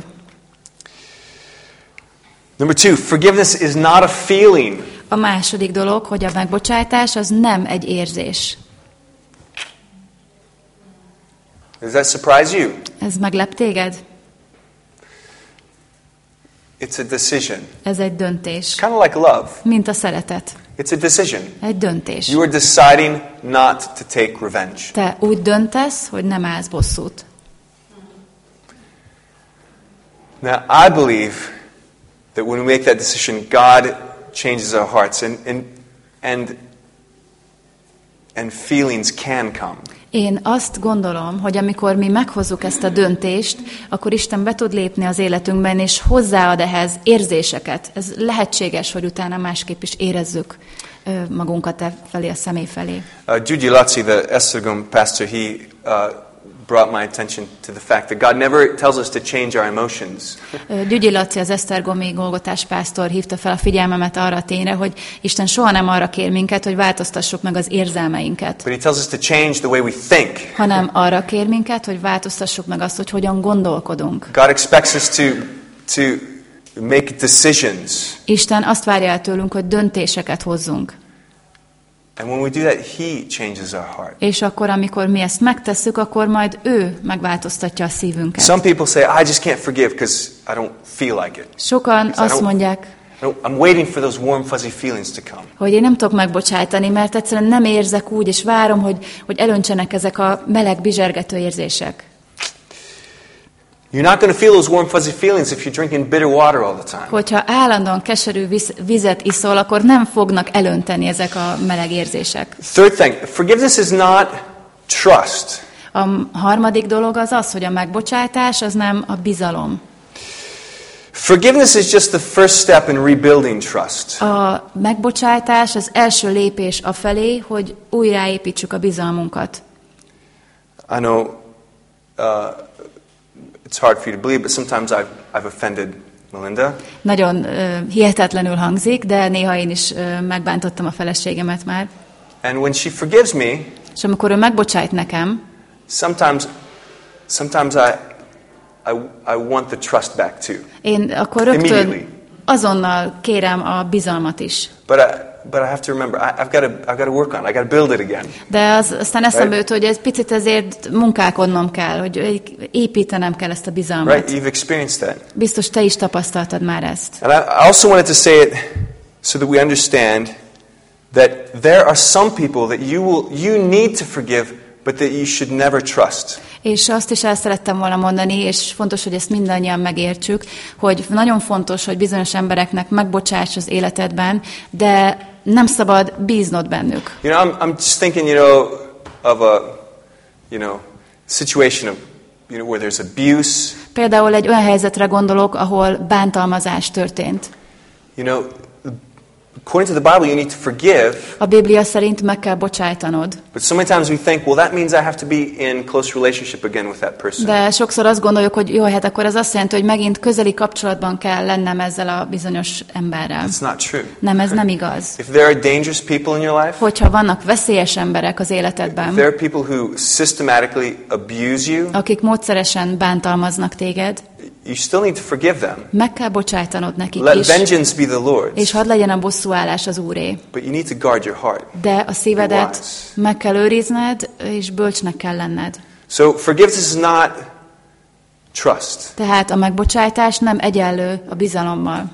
S1: Number two, forgiveness is not a feeling.
S2: A második dolog, hogy a megbocsátás az nem egy érzés.
S1: Does that surprise you?
S2: Ez meglep téged?
S1: It's a decision.
S2: Ez egy döntés.
S1: Kind of like love.
S2: Mint a szeretet.
S1: It's a decision.
S2: Egy döntés.
S1: You are deciding not to take revenge.
S2: Te úgy döntesz, hogy nem állsz bosszút.
S1: Now, I believe that when we make that decision, God changes our hearts and, and, and, and feelings can come.
S2: Én azt gondolom, hogy amikor mi meghozzuk ezt a döntést, akkor Isten be tud lépni az életünkben, és hozzáad ehhez érzéseket. Ez lehetséges, hogy utána másképp is érezzük magunkat e felé, a személy felé.
S1: Uh, Judy Lutzi, the Esztergom pastor, he uh, brought my attention to the fact that God never tells us to change our emotions.
S2: Gyügyi Laci, az Esztergomi Golgotás pásztor hívta fel a figyelmemet arra a tényre, hogy Isten soha nem arra kér minket, hogy változtassuk meg az érzelmeinket,
S1: But he tells us to change the way we think.
S2: hanem arra kér minket, hogy változtassuk meg azt, hogy hogyan gondolkodunk.
S1: God expects us to, to make decisions.
S2: Isten azt várja el tőlünk, hogy döntéseket hozzunk.
S1: And when we do that, he changes our heart.
S2: És akkor, amikor mi ezt megtesszük, akkor majd ő megváltoztatja a szívünket.
S1: Some people say, I just can't forgive because I don't feel like it.
S2: Sokan azt mondják,
S1: I'm waiting for those warm, fuzzy feelings to come.
S2: hogy én nem tudok megbocsájtani, mert egyszerűen nem érzek úgy, és várom, hogy, hogy elöntsenek ezek a meleg, bizsergető érzések.
S1: You're not going to feel those warm, fuzzy feelings if you're drinking bitter water all the time.
S2: Hogyha állandóan keserű vizet iszol, akkor nem fognak elönteni ezek a meleg érzések.
S1: Third thing, forgiveness is not trust.
S2: A harmadik dolog az az, hogy a megbocsátás az nem a bizalom.
S1: Forgiveness is just the first step in rebuilding trust.
S2: A megbocsátás az első lépés a felé, hogy újraépítsük a bizalmunkat.
S1: I know uh, it's hard for you to believe, but sometimes I've, I've offended Melinda.
S2: Nagyon ö, hihetetlenül hangzik, de néha én is ö, megbántottam a feleségemet már.
S1: And when she forgives me,
S2: És amikor ő megbocsájt nekem,
S1: sometimes, sometimes I, I, I want the trust back too.
S2: én akkor rögtön azonnal kérem a bizalmat is.
S1: But I, but I have to remember, I, I've got to, I've got to work on it. I've got to build it again.
S2: De az, aztán eszembe
S1: Right.
S2: jut, hogy ez picit ezért munkálkodnom kell, hogy építenem kell ezt a bizalmat.
S1: Right? You've experienced that.
S2: Biztos te is tapasztaltad már ezt.
S1: And I I also wanted to say it so that we understand that there are some people that you will you need to forgive, but that you should never trust.
S2: És azt is el szerettem volna mondani, és fontos, hogy ezt mindannyian megértsük, hogy nagyon fontos, hogy bizonyos embereknek megbocsáss az életedben, de nem szabad bíznod bennük.
S1: You know, I'm, I'm just thinking, you know, of a, you know, situation of, you know, where there's abuse.
S2: Például egy olyan helyzetre gondolok, ahol bántalmazás történt.
S1: You know, according to the Bible, you need to forgive,
S2: A Biblia szerint meg kell bocsájtanod.
S1: but so many times we think, well, that means I have to be in close relationship again with that person.
S2: De sokszor azt gondoljuk, hogy jó, hát akkor az azt jelenti, hogy megint közeli kapcsolatban kell lennem ezzel a bizonyos emberrel.
S1: That's not true.
S2: Nem, ez nem igaz.
S1: If there are dangerous people in your life,
S2: Hogyha vannak veszélyes emberek az
S1: if
S2: életedben,
S1: there are people who systematically abuse you,
S2: akik módszeresen bántalmaznak téged,
S1: you still need to forgive them.
S2: meg kell bocsájtanod nekik
S1: Let
S2: is,
S1: vengeance be the Lord's,
S2: és hadd legyen a bosszúállás az úré.
S1: but you need to guard your heart.
S2: De a szívedet meg kell őrizned, és bölcsnek kell lenned.
S1: So forgiveness is not trust.
S2: Tehát a megbocsájtás nem egyenlő a bizalommal.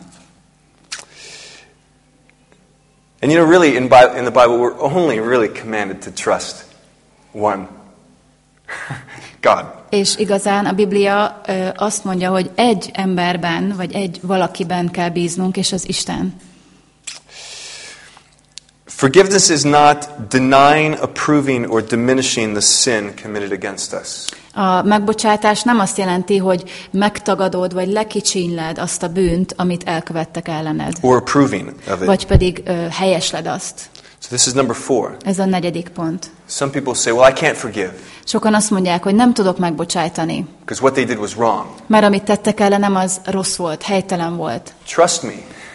S1: And you know, really, in, in the Bible, we're only really commanded to trust one *laughs* God.
S2: És igazán a Biblia azt mondja, hogy egy emberben, vagy egy valakiben kell bíznunk, és az Isten.
S1: Forgiveness is not denying, approving, or diminishing the sin committed against us.
S2: A megbocsátás nem azt jelenti, hogy megtagadod, vagy lekicsinyled azt a bűnt, amit elkövettek ellened.
S1: Or approving of it.
S2: Vagy pedig ö, helyesled azt.
S1: So this is number four.
S2: Ez a negyedik pont.
S1: Some people say, well, I can't forgive
S2: Sokan azt mondják, hogy nem tudok megbocsájtani,
S1: because what they did was wrong.
S2: mert amit tettek ellenem, az rossz volt, helytelen volt.
S1: Trust me,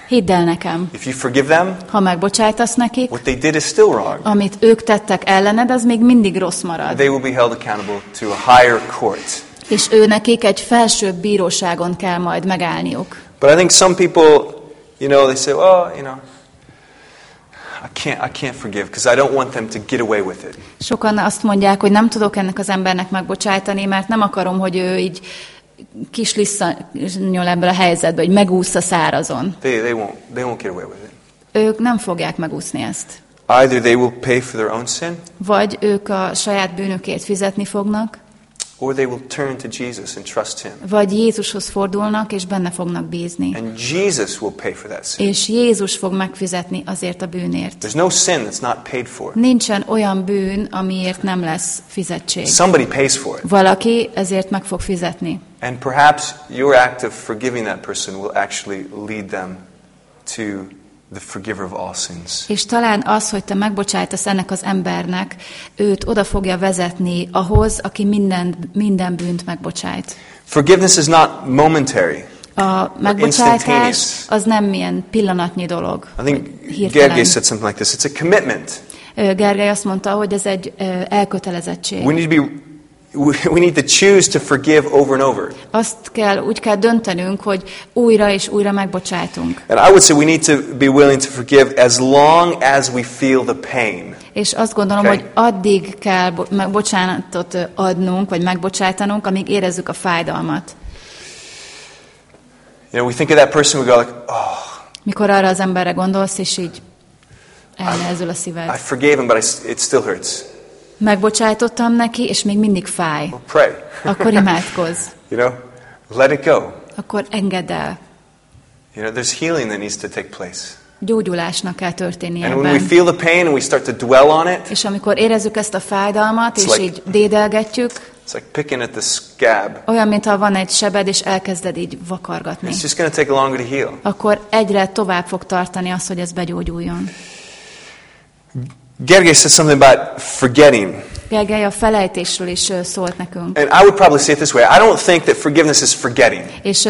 S2: Hidd el nekem,
S1: if you forgive them,
S2: ha megbocsájtasz nekik,
S1: what they did is still wrong.
S2: amit ők tettek ellened, az még mindig rossz marad.
S1: They will be held accountable to a higher court.
S2: És ő nekik egy felsőbb bíróságon kell majd megállniuk.
S1: But I think some people, you know, they say, well, you know, I can't, I can't forgive because I don't want them to get away with it.
S2: Sokan azt mondják, hogy nem tudok ennek az embernek megbocsájtani, mert nem akarom, hogy ő így kis lisszanyol ebből a helyzetből, hogy megúsz a szárazon.
S1: They, they, won't, they won't get away with it.
S2: Ők nem fogják megúszni ezt.
S1: Either they will pay for their own sin
S2: Vagy ők a saját bűnökért fizetni fognak,
S1: or they will turn to Jesus and trust Him.
S2: vagy Jézushoz fordulnak, és benne fognak bízni.
S1: And Jesus will pay for that sin.
S2: És Jézus fog megfizetni azért a bűnért.
S1: There's no sin that's not paid for.
S2: Nincsen olyan bűn, amiért nem lesz fizetség.
S1: Somebody pays for it.
S2: Valaki ezért meg fog fizetni.
S1: And perhaps your act of forgiving that person will actually lead them to the forgiver of all sins.
S2: És talán az, hogy te megbocsájtasz ennek az embernek, őt oda fogja vezetni ahhoz, aki minden, minden bűnt megbocsájt.
S1: Forgiveness is not momentary.
S2: A megbocsátás az nem ilyen pillanatnyi dolog.
S1: I think. Gergely said something like this. It's a commitment.
S2: Gergely azt mondta, hogy ez egy elkötelezettség.
S1: We need to be we need to choose to forgive over and over.
S2: Azt kell, úgy kell döntenünk, hogy újra és újra megbocsájtunk.
S1: And I would say we need to be willing to forgive as long as we feel the pain.
S2: És azt gondolom,
S1: Okay.
S2: hogy addig kell bo- meg- bocsánatot ö, adnunk, vagy megbocsátanunk, amíg érezzük a fájdalmat.
S1: You know, we think of that person, we go like, oh,
S2: Mikor arra az emberre gondolsz, és így elnehezül a
S1: I
S2: szíved.
S1: forgave him, but I it still hurts.
S2: Megbocsájtottam neki, és még mindig fáj.
S1: Well, pray.
S2: Akkor imádkozz. *laughs*
S1: You know, let it go.
S2: Akkor engedd el.
S1: You know, there's healing that needs to take place.
S2: Gyógyulásnak kell történnie
S1: And when we feel the pain and we start to dwell on it,
S2: És amikor érezzük ezt a fájdalmat, és
S1: like-
S2: így dédelgetjük,
S1: it's like picking at the scab.
S2: olyan, mintha van egy sebed, és elkezded így vakargatni.
S1: It's just going to take longer to heal.
S2: Akkor egyre tovább fog tartani az, hogy ez begyógyuljon.
S1: Gergely said something about forgetting.
S2: Gergely a felejtésről is szólt nekünk.
S1: And I would probably say it this way I don't think that forgiveness is forgetting.
S2: És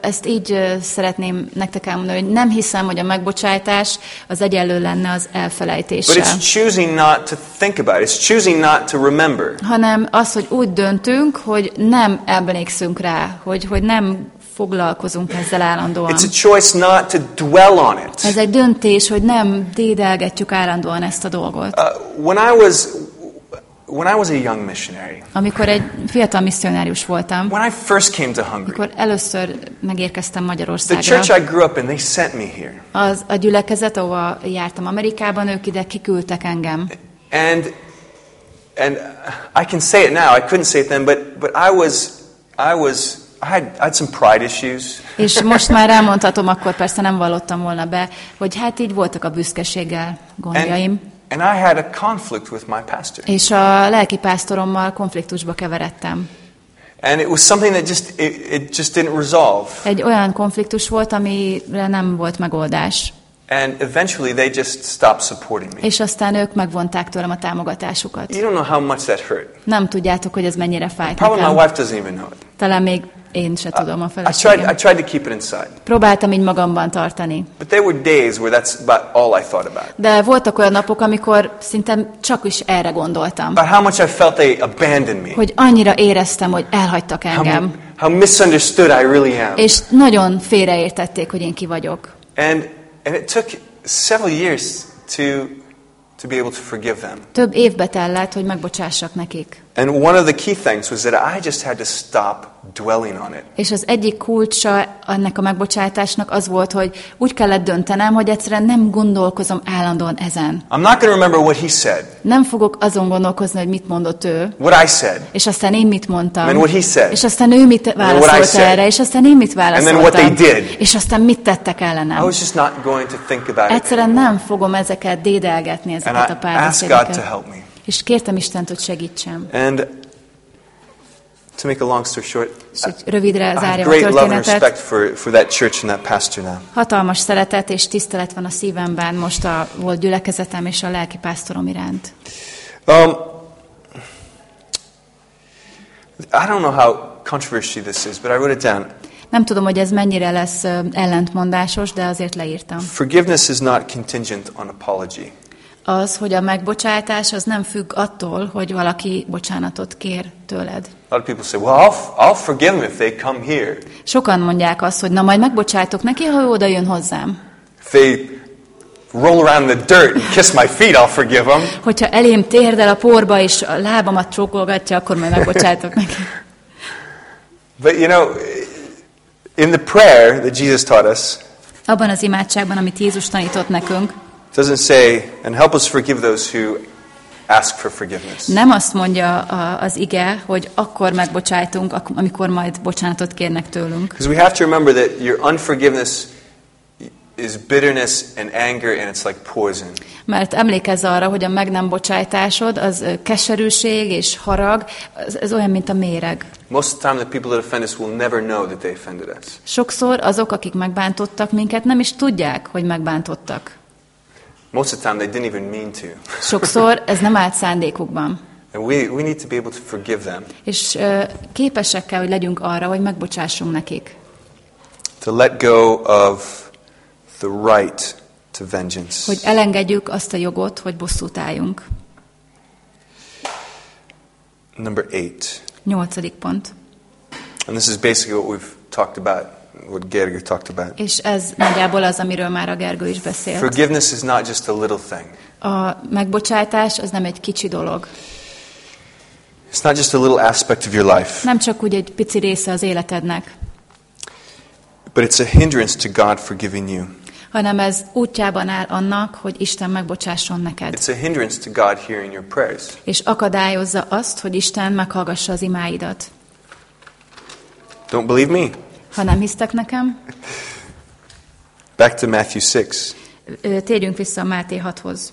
S2: ezt így szeretném nektek elmondani, hogy nem hiszem, hogy a megbocsájtás az egyenlő lenne az
S1: But
S2: elfelejtéssel.
S1: it's choosing not to think about it, it's choosing not to remember.
S2: hanem az, hogy úgy döntünk, hogy nem emlékszünk rá, hogy, hogy nem foglalkozunk ezzel állandóan.
S1: It's a choice not to dwell on it.
S2: Ez egy döntés, hogy nem dédelgetjük állandóan ezt a dolgot.
S1: Uh, when I was when I was a young missionary,
S2: Amikor egy fiatal misszionárius voltam,
S1: when I first came to Hungary,
S2: amikor először megérkeztem
S1: the
S2: Magyarországra,
S1: church I grew up in, they sent me here.
S2: az a gyülekezet, ahova jártam Amerikában, ők ide kiküldtek engem.
S1: And and I can say it now. I couldn't say it then, but but I was I was I had I had some pride issues.
S2: És most már elmondhatom, akkor persze nem vallottam volna be, hogy hát így voltak a büszkeséggel gondjaim.
S1: And, and I had a conflict with my pastor.
S2: És a lelki pásztorommal konfliktusba keveredtem.
S1: And it was something that just it, it just didn't resolve.
S2: Egy olyan konfliktus volt, amire nem volt megoldás.
S1: And eventually they just stopped supporting me.
S2: És aztán ők megvonták tőlem a támogatásukat.
S1: You don't know how much that hurt.
S2: Nem tudjátok, hogy ez mennyire fájt
S1: Probably my
S2: nekem.
S1: wife doesn't even know it.
S2: Talán még én se tudom a
S1: I tried, I
S2: feleségem.
S1: tried to keep it inside.
S2: Próbáltam így magamban tartani.
S1: But there were days where that's about all I thought about.
S2: De voltak olyan napok, amikor szinte csak is erre gondoltam.
S1: About how much I felt they abandoned me.
S2: Hogy annyira éreztem, hogy elhagytak
S1: How,
S2: engem.
S1: how misunderstood I really am.
S2: És nagyon félreértették, hogy én ki vagyok.
S1: And, and it took several years to, to be able to forgive them.
S2: Több évbe tellett, hogy megbocsássak nekik.
S1: And one of the key things was that I just had to stop dwelling on it.
S2: És az egyik kulcsa ennek a megbocsátásnak az volt, hogy úgy kellett döntenem, hogy egyszerűen nem gondolkozom állandóan ezen.
S1: I'm not going to remember what he said,
S2: Nem fogok azon gondolkozni, hogy mit mondott ő,
S1: what I said,
S2: és aztán én mit mondtam.
S1: And what he said.
S2: És aztán ő mit
S1: I
S2: válaszolt erre, és aztán én mit
S1: then
S2: válaszoltam.
S1: what they did.
S2: És aztán mit tettek
S1: I
S2: ellenem.
S1: was just not going to think about it.
S2: Egyszerűen nem fogom ezeket dédelgetni,
S1: And
S2: ezeket a
S1: I God to
S2: párbeszédeket. És kértem Istent, hogy segítsem.
S1: And to make a long story short,
S2: És hogy rövidre zárjam a
S1: great love and
S2: történetet.
S1: respect for, for that church and that pastor now.
S2: Hatalmas szeretet és tisztelet van a szívemben most a volt gyülekezetem és a lelki pásztorom iránt.
S1: Um, I don't know how controversial this is, but I wrote it down.
S2: Nem tudom, hogy ez mennyire lesz ellentmondásos, de azért leírtam.
S1: Forgiveness is not contingent on apology.
S2: Az, hogy a megbocsátás az nem függ attól, hogy valaki bocsánatot kér tőled.
S1: A lot of people say, well, I'll, I'll forgive them if they come here.
S2: Sokan mondják azt, hogy na majd megbocsátok neki, ha ő oda jön hozzám.
S1: If they roll around in the dirt and kiss my feet, I'll forgive them.
S2: Hogyha elém térdel a porba és a lábamat csókolgatja, akkor majd megbocsátok *laughs* neki.
S1: But you know, in the prayer that Jesus taught us,
S2: Abban az imádságban, amit Jézus tanított nekünk,
S1: doesn't say, and help us forgive those who ask for forgiveness.
S2: nem azt mondja a- az ige, hogy akkor megbocsájtunk, amikor majd bocsánatot kérnek tőlünk.
S1: Because we have to remember that your unforgiveness is bitterness and anger, and it's like poison.
S2: Mert emlékezz arra, hogy a meg nem bocsájtásod, az keserűség és harag, ez, ez olyan, mint a méreg.
S1: Most of the time, the people that offend us will never know that they offended us.
S2: Sokszor azok, akik megbántottak minket, nem is tudják, hogy megbántottak.
S1: Most of the time, they didn't even mean to. *laughs*
S2: Sokszor ez nem állt szándékukban.
S1: And we, we need to be able to forgive them,
S2: És ö, képesek kell, hogy legyünk arra, hogy megbocsássunk nekik.
S1: to let go of the right to vengeance.
S2: Hogy elengedjük azt a jogot, hogy bosszút álljunk.
S1: Number eight.
S2: Nyolcadik pont.
S1: And this is basically what we've talked about, what Gerger talked about.
S2: És ez nagyjából az, amiről már a Gergő is beszélt.
S1: Forgiveness is not just a little thing.
S2: A megbocsátás az nem egy kicsi dolog.
S1: It's not just a little aspect of your life,
S2: Nem csak úgy egy pici része az életednek,
S1: but it's a hindrance to God forgiving you.
S2: hanem ez útjában áll annak, hogy Isten megbocsásson neked.
S1: It's a hindrance to God hearing your prayers.
S2: És akadályozza azt, hogy Isten meghallgassa az imáidat.
S1: Don't believe me?
S2: Ha nem hisztek nekem,
S1: Back to Matthew 6.
S2: ö, térjünk vissza a Máté 6-hoz.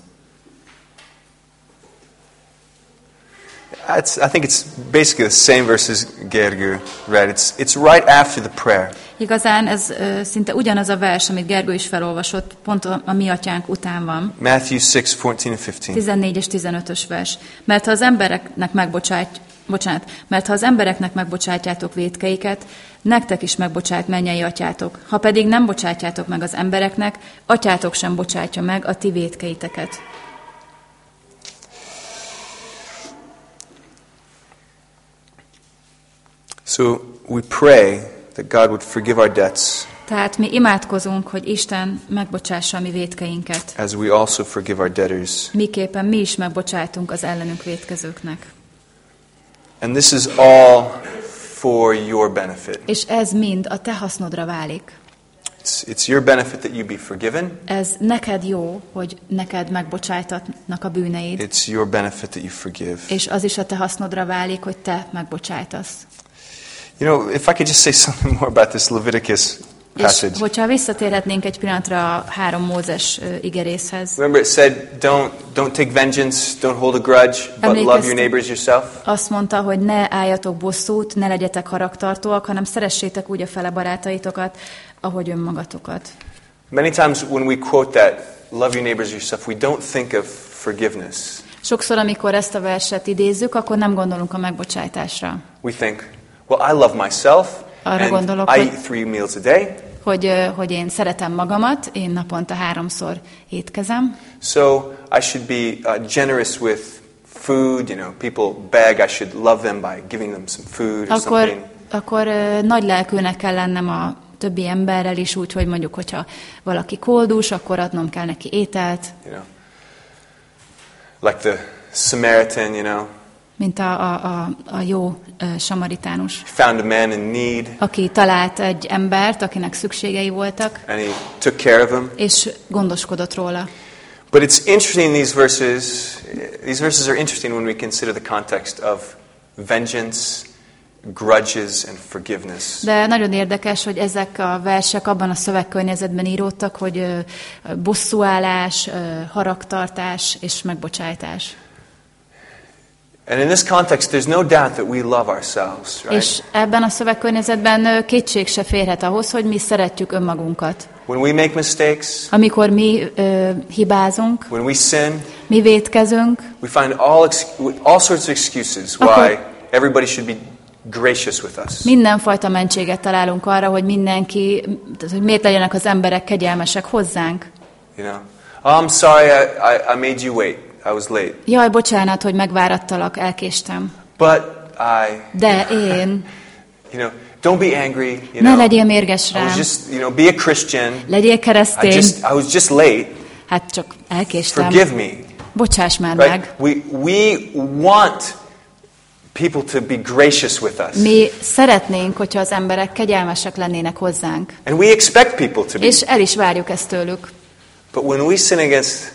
S1: It's, I think it's basically the same verses Gerger read. It's, it's right after the prayer.
S2: Igazán ez ö, szinte ugyanaz a vers, amit Gergő is felolvasott, pont a, a mi atyánk után van.
S1: Matthew 6, 14 and 15.
S2: 14 és 15-ös vers. Mert ha az embereknek megbocsát, bocsánat, mert ha az embereknek megbocsátjátok védkeiket, nektek is megbocsát mennyei atyátok. Ha pedig nem bocsátjátok meg az embereknek, atyátok sem bocsátja meg a ti védkeiteket.
S1: So we pray that God would forgive our debts
S2: Tehát mi imádkozunk, hogy Isten megbocsássa a mi vétkeinket.
S1: as we also forgive our debtors.
S2: Miképpen mi is megbocsájtunk az ellenünk vétkezőknek.
S1: And this is all for your benefit.
S2: És ez mind a te hasznodra válik.
S1: It's, it's your benefit that you be forgiven.
S2: Ez neked jó, hogy neked megbocsájtatnak a bűneid,
S1: It's your benefit that you forgive.
S2: és az is a te hasznodra válik, hogy te megbocsájtasz.
S1: You know, if I could just say *laughs* something more about this Leviticus
S2: És
S1: passage.
S2: hogyha visszatérhetnénk egy pillanatra a három Mózes igerészhez,
S1: Remember, it said, "Don't don't take vengeance, don't hold a grudge, but love your neighbors yourself."
S2: azt mondta, hogy ne álljatok bosszút, ne legyetek haragtartóak, hanem szeressétek úgy a fele barátaitokat, ahogy önmagatokat.
S1: Many times when we quote that, "Love your neighbors yourself," we don't think of forgiveness.
S2: Sokszor, amikor ezt a verset idézzük, akkor nem gondolunk a megbocsájtásra.
S1: We think, "Well, I love myself,
S2: Arra
S1: and
S2: gondolok,
S1: I
S2: hogy-
S1: eat three meals a day,
S2: Hogy, hogy én szeretem magamat, én naponta háromszor étkezem,
S1: so I should be uh, generous with food. You know, people beg, I should love them by giving them some food or
S2: akkor,
S1: something."
S2: akkor nagy lelkűnek kell lennem a többi emberrel is, úgy, hogy mondjuk, hogyha valaki koldus, akkor adnom kell neki ételt,
S1: You know, like the Samaritan. You know,
S2: mint a, a, a, a jó samaritánus,
S1: found a man in need,
S2: aki talált egy embert, akinek szükségei voltak,
S1: and he took care of him.
S2: és gondoskodott róla.
S1: But it's interesting these verses. These verses are interesting when we consider the context of vengeance, grudges, and forgiveness.
S2: De nagyon érdekes, hogy ezek a versek abban a szövegkörnyezetben íródtak, hogy bosszúállás, haragtartás és megbocsájtás.
S1: And in this context, there's no doubt that we love ourselves, right?
S2: És ebben a szövegkörnyezetben kétség se férhet ahhoz, hogy mi szeretjük önmagunkat.
S1: When we make mistakes,
S2: Amikor mi ö, hibázunk,
S1: when we sin,
S2: mi vétkezünk,
S1: we find all all sorts of excuses why everybody should be gracious with us.
S2: mindenfajta mentséget találunk arra, hogy mindenki, hogy miért legyenek az emberek kegyelmesek hozzánk.
S1: You know, oh, I'm sorry, I, I, I made you wait. I was late,
S2: Jaj, bocsánat, hogy megvárattalak, elkéstem.
S1: but I,
S2: De *laughs* én,
S1: you know, don't be angry. You
S2: ne
S1: know,
S2: legyél mérges
S1: I was
S2: rám,
S1: just, you know, be a Christian.
S2: legyél
S1: I
S2: keresztény,
S1: just, I was just late.
S2: hát csak elkéstem.
S1: Forgive me.
S2: Bocsáss már
S1: Right?
S2: meg.
S1: We, we want people to be gracious with us.
S2: Mi szeretnénk, hogyha az emberek kegyelmesek lennének hozzánk.
S1: And we expect people to be.
S2: És el is várjuk ezt tőlük.
S1: But when we sin against,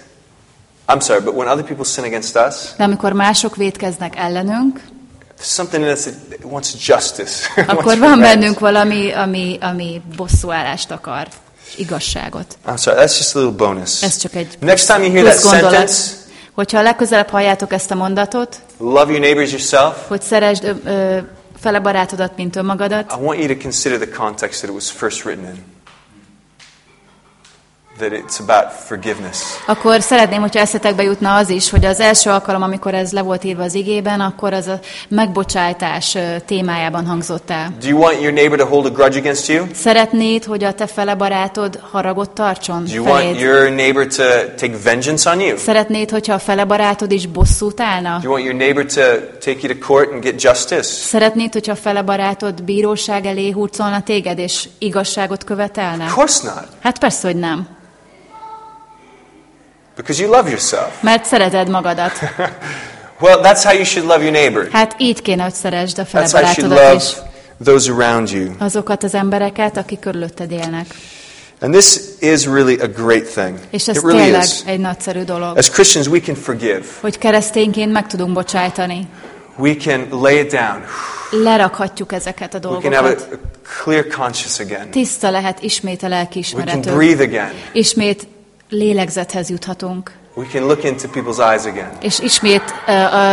S1: I'm sorry, but when other people sin against us,
S2: De amikor mások vétkeznek ellenünk,
S1: something in us that wants justice. *laughs*
S2: akkor van bennünk valami, ami, ami bosszúállást akar, igazságot.
S1: I'm sorry, that's just a little bonus.
S2: Ez csak egy
S1: Next time you hear that
S2: gondolat.
S1: sentence,
S2: Hogyha legközelebb halljátok ezt a mondatot,
S1: love your neighbors yourself,
S2: hogy szeresd ö, ö, fele barátodat, mint önmagadat,
S1: I want you to consider the context that it was first written in. That it's about forgiveness.
S2: akkor szeretném, hogyha eszetekbe jutna az is, hogy az első alkalom, amikor ez le volt írva az igében, akkor az a megbocsájtás témájában hangzott el.
S1: Do you want your neighbor to hold a grudge against you?
S2: Szeretnéd, hogy a te fele barátod haragot tartson
S1: Do you want
S2: feléd?
S1: your neighbor to take vengeance on you? Do
S2: Szeretnéd, hogyha a fele barátod is bosszút állna?
S1: you want your neighbor to take you to court and get justice?
S2: Szeretnéd, hogyha a fele barátod bíróság elé hurcolna téged, és igazságot követelne?
S1: Of course not.
S2: Hát persze, hogy nem.
S1: Because you love yourself. *laughs*
S2: Mert szereted magadat.
S1: Well, that's how you should love your neighbor.
S2: Hát így kéne, hogy szeresd a fele barátodat is.
S1: those around you.
S2: Azokat az embereket, akik körülötted élnek.
S1: And this is really a great thing.
S2: És ez
S1: It really
S2: tényleg
S1: is.
S2: egy nagyszerű dolog.
S1: As Christians, we can forgive.
S2: Hogy keresztényként meg tudunk bocsájtani.
S1: We can lay it down.
S2: Lerakhatjuk ezeket a
S1: We can have a,
S2: dolgokat.
S1: clear conscience again.
S2: Tiszta lehet ismét a
S1: We can
S2: lelkiismeretünk.
S1: breathe again.
S2: Ismét lélegzethez juthatunk.
S1: We can look into people's eyes again.
S2: És ismét ö,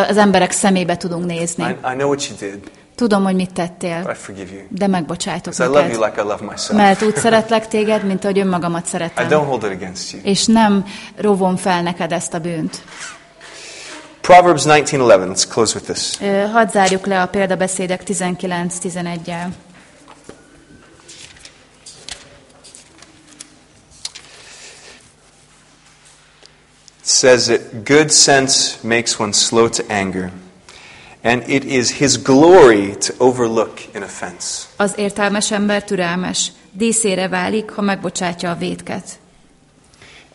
S2: az emberek szemébe tudunk nézni.
S1: I, I know what you did,
S2: Tudom, hogy mit tettél,
S1: I
S2: de megbocsájtok
S1: I
S2: neked.
S1: like I.
S2: Mert úgy szeretlek téged, mint ahogy önmagamat *laughs*
S1: I
S2: szeretem.
S1: don't hold it against you.
S2: És nem rovom fel neked ezt a bűnt.
S1: Proverbs 19:11. Let's close with this.
S2: Hadd zárjuk le a példabeszédek 19-11-el.
S1: Says that good sense makes one slow to anger, And it is his glory to overlook an offense.
S2: Az értelmes ember türelmes, díszére válik, ha megbocsátja a vétket.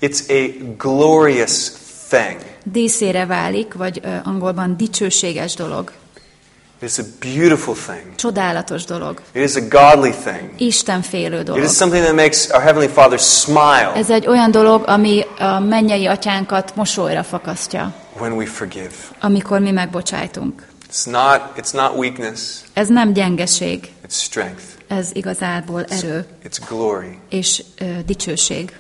S1: It's a glorious thing.
S2: Díszére válik, vagy ö, angolban dicsőséges dolog.
S1: It's a beautiful thing.
S2: Csodálatos dolog.
S1: It is a godly thing.
S2: Isten félő
S1: It
S2: dolog.
S1: is something that makes our Heavenly Father smile
S2: Ez egy olyan dolog, ami a mennyei atyánkat mosolyra fakasztja,
S1: when we forgive.
S2: amikor mi megbocsájtunk.
S1: It's not, it's not weakness,
S2: Ez nem gyengeség,
S1: it's strength,
S2: ez igazából erő
S1: it's glory.
S2: és ö, dicsőség.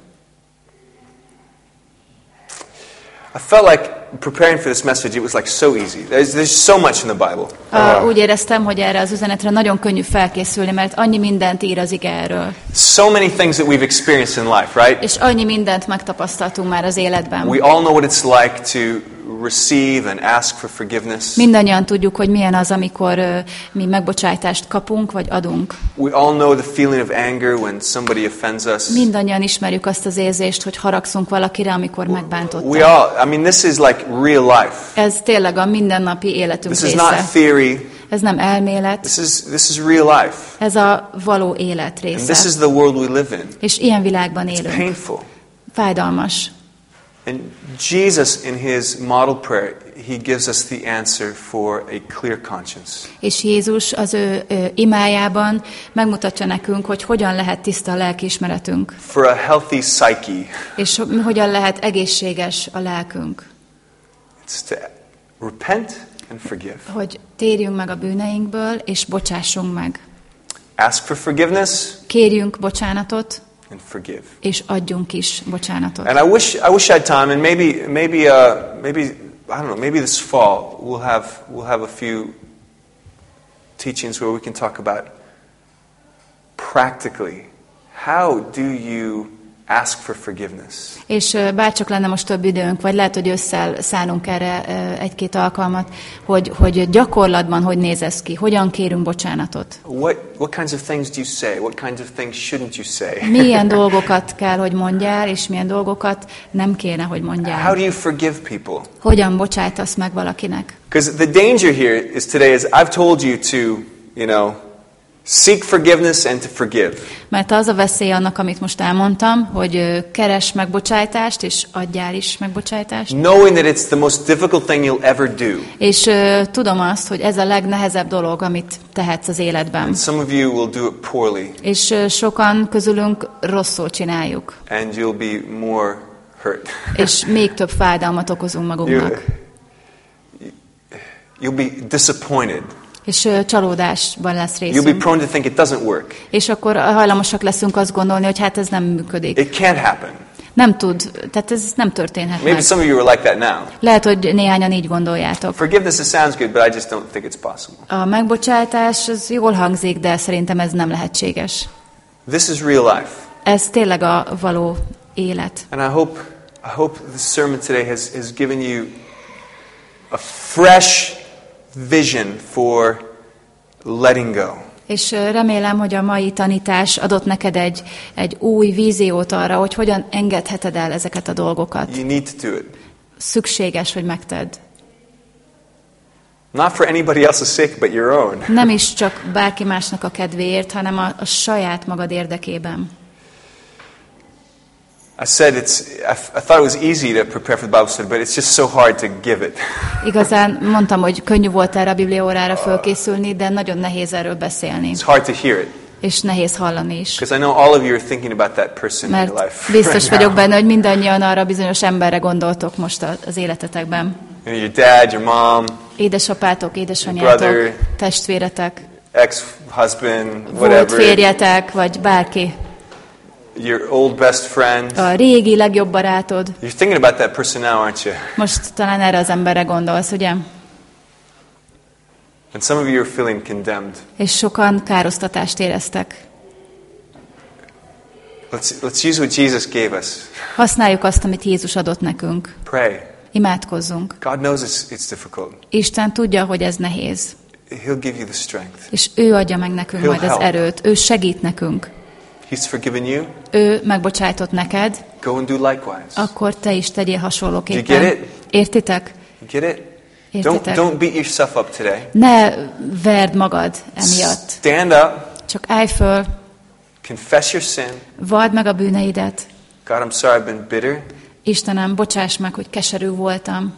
S1: I felt like preparing for this message, it was like so easy. There's, there's so much in the Bible.
S2: Uh, úgy éreztem, hogy erre az üzenetre nagyon könnyű felkészülni, mert annyi mindent ír az ige erről.
S1: So many things that we've experienced in life, right?
S2: És annyi mindent megtapasztaltunk már az életben.
S1: We all know what it's like to receive and ask for forgiveness.
S2: Mindannyian tudjuk, hogy milyen az, amikor mi megbocsájtást kapunk, vagy adunk.
S1: We all know the feeling of anger when somebody offends us.
S2: Mindannyian ismerjük azt az érzést, hogy haragszunk valakire, amikor
S1: We
S2: megbántottak.
S1: all, I mean, this is like real life.
S2: Ez tényleg a mindennapi életünk
S1: This is not
S2: része.
S1: theory.
S2: Ez nem elmélet,
S1: This is, this is real life.
S2: ez a való élet
S1: And this
S2: része.
S1: is the world we live in.
S2: És ilyen világban
S1: It's
S2: élünk.
S1: painful.
S2: Fájdalmas.
S1: And Jesus, in his model prayer, he gives us the answer for a clear conscience.
S2: És Jézus az ő, ő imájában megmutatja nekünk, hogy hogyan lehet tiszta a lelkiismeretünk,
S1: For a healthy psyche,
S2: és ho- hogyan lehet egészséges a lelkünk.
S1: it's to repent and forgive.
S2: Hogy térjünk meg a bűneinkből, és bocsássunk meg.
S1: Ask for forgiveness
S2: Kérjünk bocsánatot,
S1: and forgive.
S2: és adjunk is bocsánatot.
S1: And I wish I wish I had time, and maybe maybe uh, maybe I don't know. Maybe this fall we'll have we'll have a few teachings where we can talk about practically how do you ask for forgiveness.
S2: És bárcsak lenne most több időnk, vagy lehet, hogy ősszel szánunk erre egy-két alkalmat, hogy, hogy gyakorlatban hogy néz ez ki, hogyan kérünk bocsánatot.
S1: What what kinds of things do you say? What kinds of things shouldn't you say? *laughs*
S2: Milyen *laughs* dolgokat kell, hogy mondjál, és milyen dolgokat nem kéne, hogy
S1: How
S2: mondjál.
S1: do you forgive people?
S2: Hogyan bocsájtasz meg valakinek?
S1: Because the danger here is today is I've told you to, you know, seek forgiveness and to forgive.
S2: Mert az a veszély annak, amit most elmondtam, hogy keres megbocsájtást, és adjál is megbocsájtást.
S1: Knowing that it's the most difficult thing you'll ever do.
S2: És ö, tudom azt, hogy ez a legnehezebb dolog, amit tehetsz az életben.
S1: And some of you will do it poorly
S2: És ö, sokan közülünk rosszul csináljuk.
S1: and you'll be more hurt. *laughs*
S2: És még több fájdalmat okozunk
S1: You,
S2: magunknak.
S1: you'll be disappointed.
S2: És csalódásban lesz
S1: You'll be
S2: részünk.
S1: prone to think it doesn't work.
S2: És akkor hajlamosak leszünk azt gondolni, hogy hát ez nem működik.
S1: It can't happen.
S2: Nem tud, tehát ez nem történhet
S1: Maybe
S2: meg.
S1: some of you are like that now.
S2: Lehet, hogy néhányan így gondoljátok.
S1: Forgiveness it sounds good, but I just don't think it's possible.
S2: A megbocsátás, az jól hangzik, de szerintem ez nem lehetséges.
S1: This is real life.
S2: Ez tényleg a való élet.
S1: And I hope, I hope this sermon today has, has given you a fresh vision for letting go.
S2: És remélem, hogy a mai tanítás adott neked egy, egy új víziót arra, hogy hogyan engedheted el ezeket a dolgokat.
S1: You need to do it.
S2: Szükséges, hogy megtedd.
S1: Not for anybody else's sake, but your own.
S2: Nem is csak bárki másnak a kedvéért, hanem a, a saját magad érdekében.
S1: I said it's, I, thought it was easy to prepare for the Bible study, but it's just so hard to give it. *laughs*
S2: Igazán mondtam, hogy könnyű volt erre a bibliórára fölkészülni, de nagyon nehéz erről beszélni.
S1: It's hard to hear it.
S2: És nehéz hallani is.
S1: Because I know all of you are thinking about that person in your
S2: Mert
S1: life. *laughs*
S2: biztos
S1: right
S2: vagyok
S1: now.
S2: benne, hogy mindannyian arra bizonyos emberre gondoltok most az életetekben.
S1: You know, your dad, your mom,
S2: Édesapátok,
S1: Brother.
S2: édesanyátok, testvéretek,
S1: ex-husband,
S2: volt
S1: whatever.
S2: férjetek, vagy bárki.
S1: Your old best friend.
S2: A régi, legjobb barátod.
S1: You're thinking about that person now, aren't you?
S2: Most talán erre az emberre gondolsz, ugye?
S1: And some of you are feeling condemned.
S2: És sokan károsztatást éreztek.
S1: Let's, let's use what Jesus gave us.
S2: Használjuk azt, amit Jézus adott nekünk.
S1: Pray.
S2: Imádkozzunk.
S1: God knows it's, it's difficult.
S2: Isten tudja, hogy ez nehéz.
S1: He'll give you the strength.
S2: És ő adja meg nekünk
S1: He'll
S2: majd az
S1: help.
S2: erőt. Ő segít nekünk.
S1: He's forgiven you.
S2: Ő megbocsájtott neked,
S1: Go and do likewise.
S2: akkor te is tegyél
S1: Do you
S2: hasonlóképpen.
S1: get it?
S2: Értitek?
S1: You get it? Don't,
S2: Értitek?
S1: don't beat yourself up today.
S2: Ne verd magad emiatt.
S1: Stand up,
S2: Csak állj föl,
S1: confess your sin.
S2: vald meg a bűneidet.
S1: God, I'm sorry I've been bitter.
S2: Istenem, bocsáss meg, hogy keserű voltam.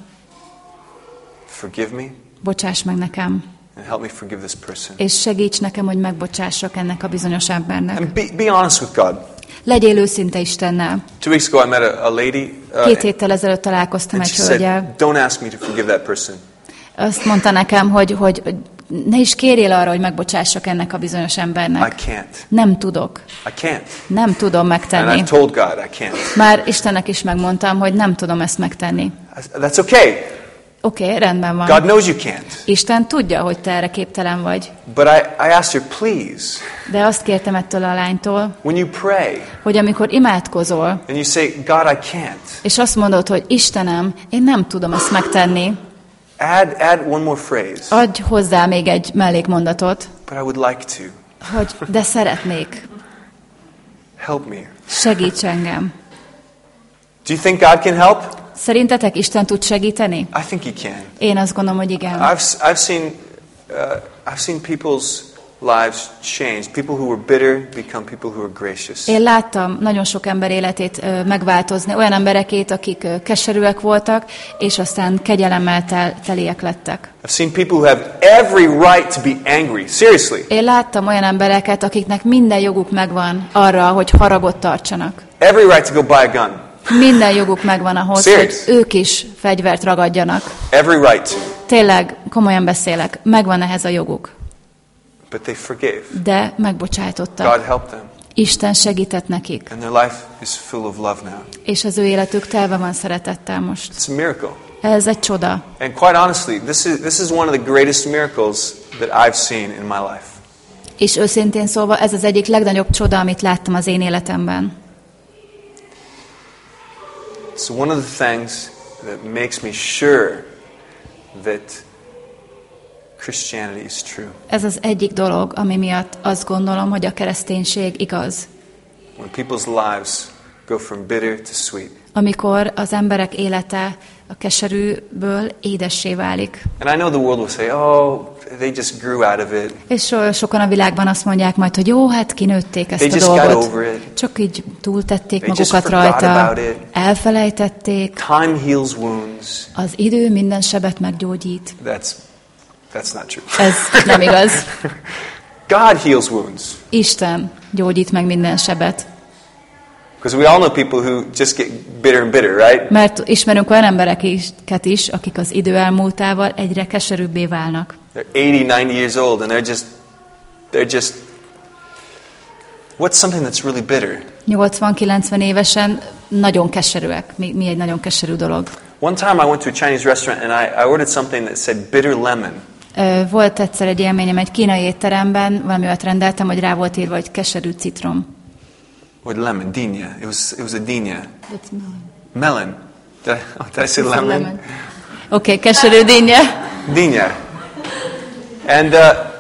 S1: Forgive me
S2: Bocsáss meg nekem.
S1: And help me forgive this person.
S2: És segíts nekem, hogy megbocsássak ennek a bizonyos embernek.
S1: And be, be honest with God.
S2: Legyél őszinte Istennel.
S1: Two weeks ago, I met a, a lady. uh,
S2: Két héttel ezelőtt találkoztam
S1: and
S2: egy hölgyel.
S1: Don't ask me to forgive that person.
S2: Azt mondta nekem, hogy, hogy ne is kérjél arra, hogy megbocsássak ennek a bizonyos
S1: I
S2: embernek.
S1: can't.
S2: Nem tudok.
S1: I can't.
S2: Nem tudom
S1: And
S2: megtenni.
S1: I told God I can't.
S2: Már Istennek is megmondtam, hogy nem tudom ezt megtenni.
S1: I- That's okay.
S2: Oké, okay, rendben van.
S1: God knows you can't.
S2: Isten tudja, hogy te erre képtelen vagy.
S1: But I, I asked her, please,
S2: De azt kértem ettől a lánytól,
S1: when you pray
S2: hogy amikor imádkozol,
S1: and you say, God, I can't,
S2: és azt mondod, hogy Istenem, én nem tudom ezt megtenni,
S1: add, add one more phrase.
S2: adj hozzá még egy mellékmondatot,
S1: But I would like to.
S2: hogy de szeretnék,
S1: Help me.
S2: segíts engem.
S1: Do you think God can help?
S2: Szerintetek Isten tud segíteni?
S1: I think He can.
S2: Én azt gondolom, hogy igen.
S1: I've, I've, seen, uh, I've seen people's lives change. People who were bitter become people who are gracious.
S2: Én láttam nagyon sok ember életét megváltozni, olyan emberekét, akik keserűek voltak, és aztán kegyelemmel tel- teliek lettek.
S1: I've seen people who have every right to be angry. Seriously.
S2: Én láttam olyan embereket, akiknek minden joguk megvan arra, hogy haragot tartsanak.
S1: Every right to go buy a gun.
S2: Minden joguk megvan ahhoz,
S1: Serious?
S2: hogy ők is fegyvert ragadjanak.
S1: Every right.
S2: Tényleg, komolyan beszélek, megvan ehhez a joguk.
S1: But they forgave.
S2: De megbocsájtottak.
S1: God helped them.
S2: Isten segített nekik,
S1: And their life is full of love now.
S2: és az ő életük telve van szeretettel most.
S1: It's a miracle.
S2: Ez egy csoda.
S1: And quite honestly, this is, this is one of the greatest miracles that I've seen in my life.
S2: És őszintén szólva, ez az egyik legnagyobb csoda, amit láttam az én életemben.
S1: So, one of the things that makes me sure that Christianity is true
S2: Ez az egyik dolog, ami miatt azt gondolom, hogy a kereszténység igaz.
S1: when people's lives go from bitter to sweet.
S2: Amikor az emberek élete a keserűből édessé válik.
S1: And I know the world will say, oh, they just grew out of it.
S2: És so- sokan a világban azt mondják majd, hogy jó, hát kinőtték ezt
S1: They
S2: a
S1: just got
S2: dolgot.
S1: over it.
S2: Csak így túltették
S1: They
S2: magukat rajta, elfelejtették.
S1: Time heals wounds.
S2: Az idő minden sebet meggyógyít.
S1: That's, that's not true.
S2: Ez nem igaz. *laughs*
S1: God heals wounds.
S2: Isten gyógyít meg minden sebet.
S1: Because we all know people who just get bitter and bitter, right?
S2: Mert ismerünk olyan embereket is, akik az idő elmúltával egyre keserűbbé válnak.
S1: They're 80, 90 years old and they're just, they're just, what's something that's really bitter?
S2: 80-90 évesen nagyon keserűek. Mi, mi egy nagyon keserű dolog.
S1: One time I went to a Chinese restaurant and I, I ordered something that said bitter lemon.
S2: Volt egyszer egy élményem egy kínai étteremben, valami olyat rendeltem, hogy rá volt írva, hogy keserű citrom.
S1: Or lemon, dinya. It was, it was a dinya. Melon. Did I, oh, did I say lemon?
S2: Oké, okay, keserű dinnye.
S1: Dinya. And uh,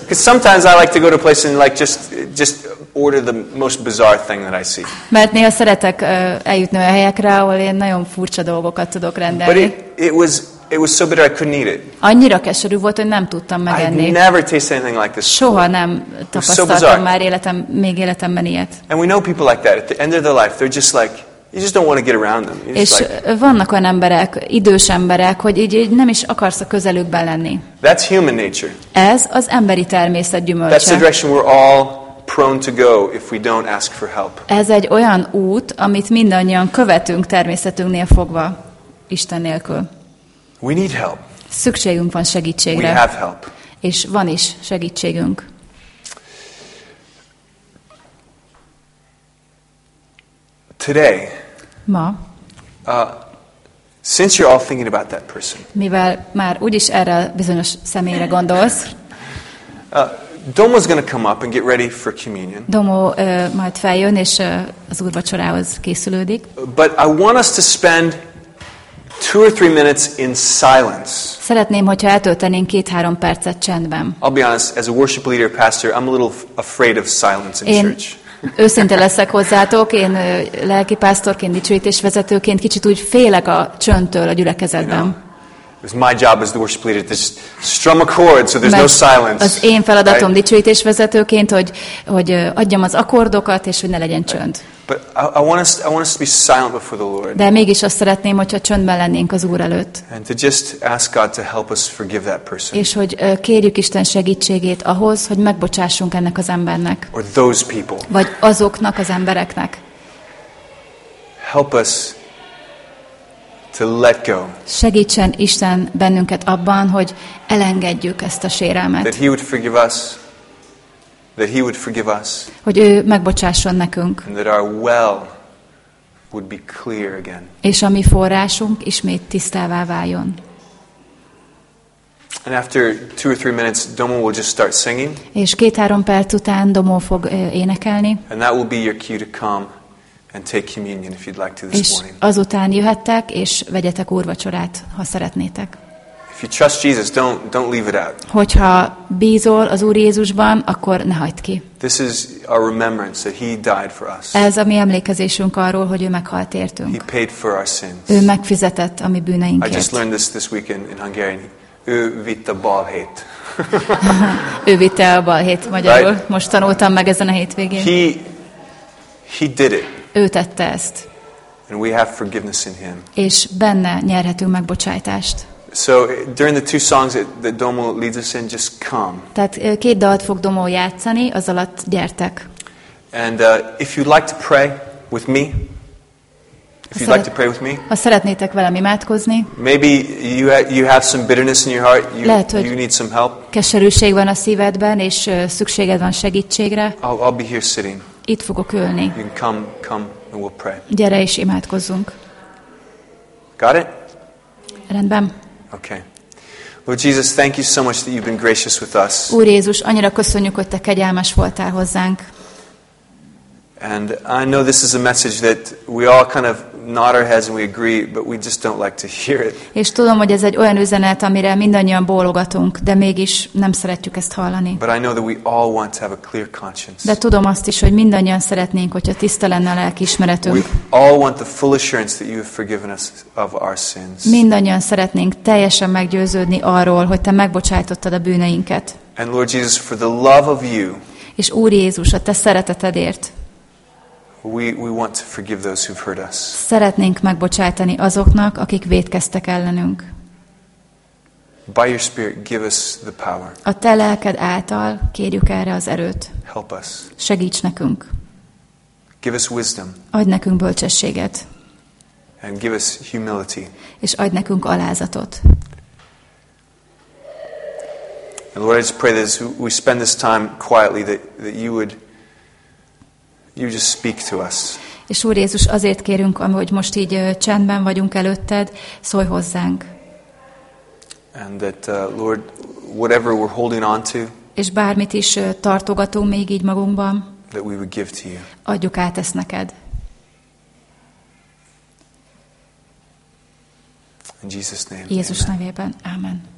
S1: because sometimes I like to go to a place and like just just order the most bizarre thing that I see.
S2: Mert néha szeretek ö, eljutni olyan helyekre, ahol én nagyon furcsa dolgokat tudok
S1: But it, it was it was so bitter I couldn't eat it.
S2: Annyira keserű volt, hogy nem tudtam megenni.
S1: never tasted anything like this.
S2: Soha nem
S1: so
S2: tapasztaltam
S1: bizarre.
S2: már életem, még életemben ilyet.
S1: And we know people like that. At the end of their life, they're just like you just don't want to get around them. You're
S2: És
S1: like,
S2: vannak olyan emberek, idős emberek, hogy így, így nem is akarsz a közelükben lenni.
S1: that's human nature.
S2: Ez az emberi természet
S1: That's the
S2: gyümölcse.
S1: direction we're all prone to go if we don't ask for help.
S2: Ez egy olyan út, amit mindannyian követünk természetünknél fogva, Isten nélkül.
S1: We need help.
S2: Szükségünk van
S1: We
S2: segítségre,
S1: have help.
S2: és van is segítségünk.
S1: Today,
S2: Ma,
S1: uh, since you're all thinking about that person,
S2: mivel már úgyis erre bizonyos személyre gondolsz, *laughs*
S1: uh, Domo's going to come up and get ready for communion.
S2: Domo ö, majd feljön, és ö, az úrvacsorához készülődik.
S1: But I want us to spend two or three minutes in silence.
S2: Szeretném, hogyha eltöltenénk két-három percet csendben.
S1: I'll be honest, as a worship leader, pastor, I'm a little afraid of silence in
S2: Én
S1: church. *laughs*
S2: őszinte leszek hozzátok, én ö, lelkipásztorként, dicsőítésvezetőként kicsit úgy félek a csöndtől a gyülekezetben.
S1: It's my job as the worship leader to strum a chord so there's no silence.
S2: az én feladatom
S1: right?
S2: dicsőítésvezetőként, hogy, hogy adjam az akkordokat, és hogy ne legyen csönd.
S1: But I, I, want us, I want us to be silent before the Lord
S2: De mégis azt szeretném, hogyha csöndben lennénk az Úr előtt.
S1: and to just ask God to help us forgive that person
S2: És hogy kérjük Isten segítségét ahhoz, hogy megbocsássunk ennek az embernek.
S1: or those people.
S2: Vagy azoknak az embereknek.
S1: Help us to let go,
S2: Segítsen Isten bennünket abban, hogy elengedjük ezt a
S1: that
S2: sérelmet.
S1: He would forgive us, that He would forgive us,
S2: Hogy ő megbocsásson nekünk.
S1: and that our well would be clear again.
S2: És a mi forrásunk ismét tisztává váljon.
S1: And after two or three minutes, Domo will just start singing,
S2: És két-három perc után Domó fog énekelni,
S1: and that will be your cue to come and take communion if you'd like to this
S2: és
S1: morning.
S2: azután jöhettek, és vegyetek úrvacsorát, ha szeretnétek.
S1: If you trust Jesus, don't, don't leave it out.
S2: Hogyha bízol az Úr Jézusban, akkor ne hagyd ki.
S1: This is our remembrance that He died for us.
S2: Ez a mi emlékezésünk arról, hogy ő meghalt
S1: He
S2: értünk.
S1: paid for our sins.
S2: Ő megfizetett a mi
S1: I just
S2: bűneinkért.
S1: learned this this week in, Hungarian. Ő vitte balhét.
S2: Ő vitte a balhét *laughs* magyarul.
S1: Right.
S2: Most tanultam meg ezen a hétvégén.
S1: He, he did it,
S2: Ő tette ezt,
S1: and we have forgiveness in Him.
S2: és benne nyerhetünk megbocsájtást.
S1: So during the two songs that, Domo leads us in, just come.
S2: Tehát két dalt fog Domó játszani, az alatt gyertek.
S1: And uh, if you'd like to pray with me, if you'd like to pray with me,
S2: Ha szeretnétek velem imádkozni,
S1: maybe you, ha- you have some bitterness in your heart, you,
S2: Lehet,
S1: you need some help,
S2: keserűség van a szívedben, és ö, szükséged van segítségre,
S1: I'll, I'll be here sitting.
S2: itt fogok ülni.
S1: You can come, come, and we'll pray.
S2: Gyere és imádkozzunk.
S1: Got it?
S2: Rendben?
S1: Okay. Lord Jesus, thank you so much that you've been gracious with us.
S2: Úr Jézus, annyira köszönjük, hogy Te kegyelmes voltál hozzánk.
S1: And I know this is a message that we all kind of nod our heads and we agree, but we just don't like to hear it.
S2: És tudom, hogy ez egy olyan üzenet, amire mindannyian bólogatunk, de mégis nem szeretjük ezt hallani.
S1: But I know that we all want to have a clear conscience.
S2: De tudom azt is, hogy mindannyian szeretnénk, hogyha tiszta lenne a lelkiismeretünk.
S1: We all want the full assurance that you have forgiven us of our sins.
S2: Mindannyian szeretnénk teljesen meggyőződni arról, hogy Te megbocsájtottad a bűneinket.
S1: And Lord Jesus, for the love of you,
S2: És Úr Jézus, a Te szeretetedért
S1: we, we want to forgive those who've hurt us.
S2: szeretnénk megbocsájtani azoknak, akik védkeztek ellenünk.
S1: By your Spirit, give us the power.
S2: A Te lelked által kérjük erre az erőt.
S1: Help us.
S2: Segíts nekünk.
S1: Give us wisdom
S2: Adj nekünk bölcsességet,
S1: and give us humility.
S2: és adj nekünk alázatot.
S1: And Lord, I just pray that as we spend this time quietly, that, that you would you just speak to us.
S2: És Úr Jézus, azért kérünk, hogy most így csendben vagyunk előtted, szólj hozzánk.
S1: And that, uh, Lord, whatever we're holding on to,
S2: És bármit is tartogatunk még így magunkban,
S1: that we would give to you.
S2: adjuk át ezt neked.
S1: In Jesus' name.
S2: Jézus
S1: amen.
S2: nevében. Ámen.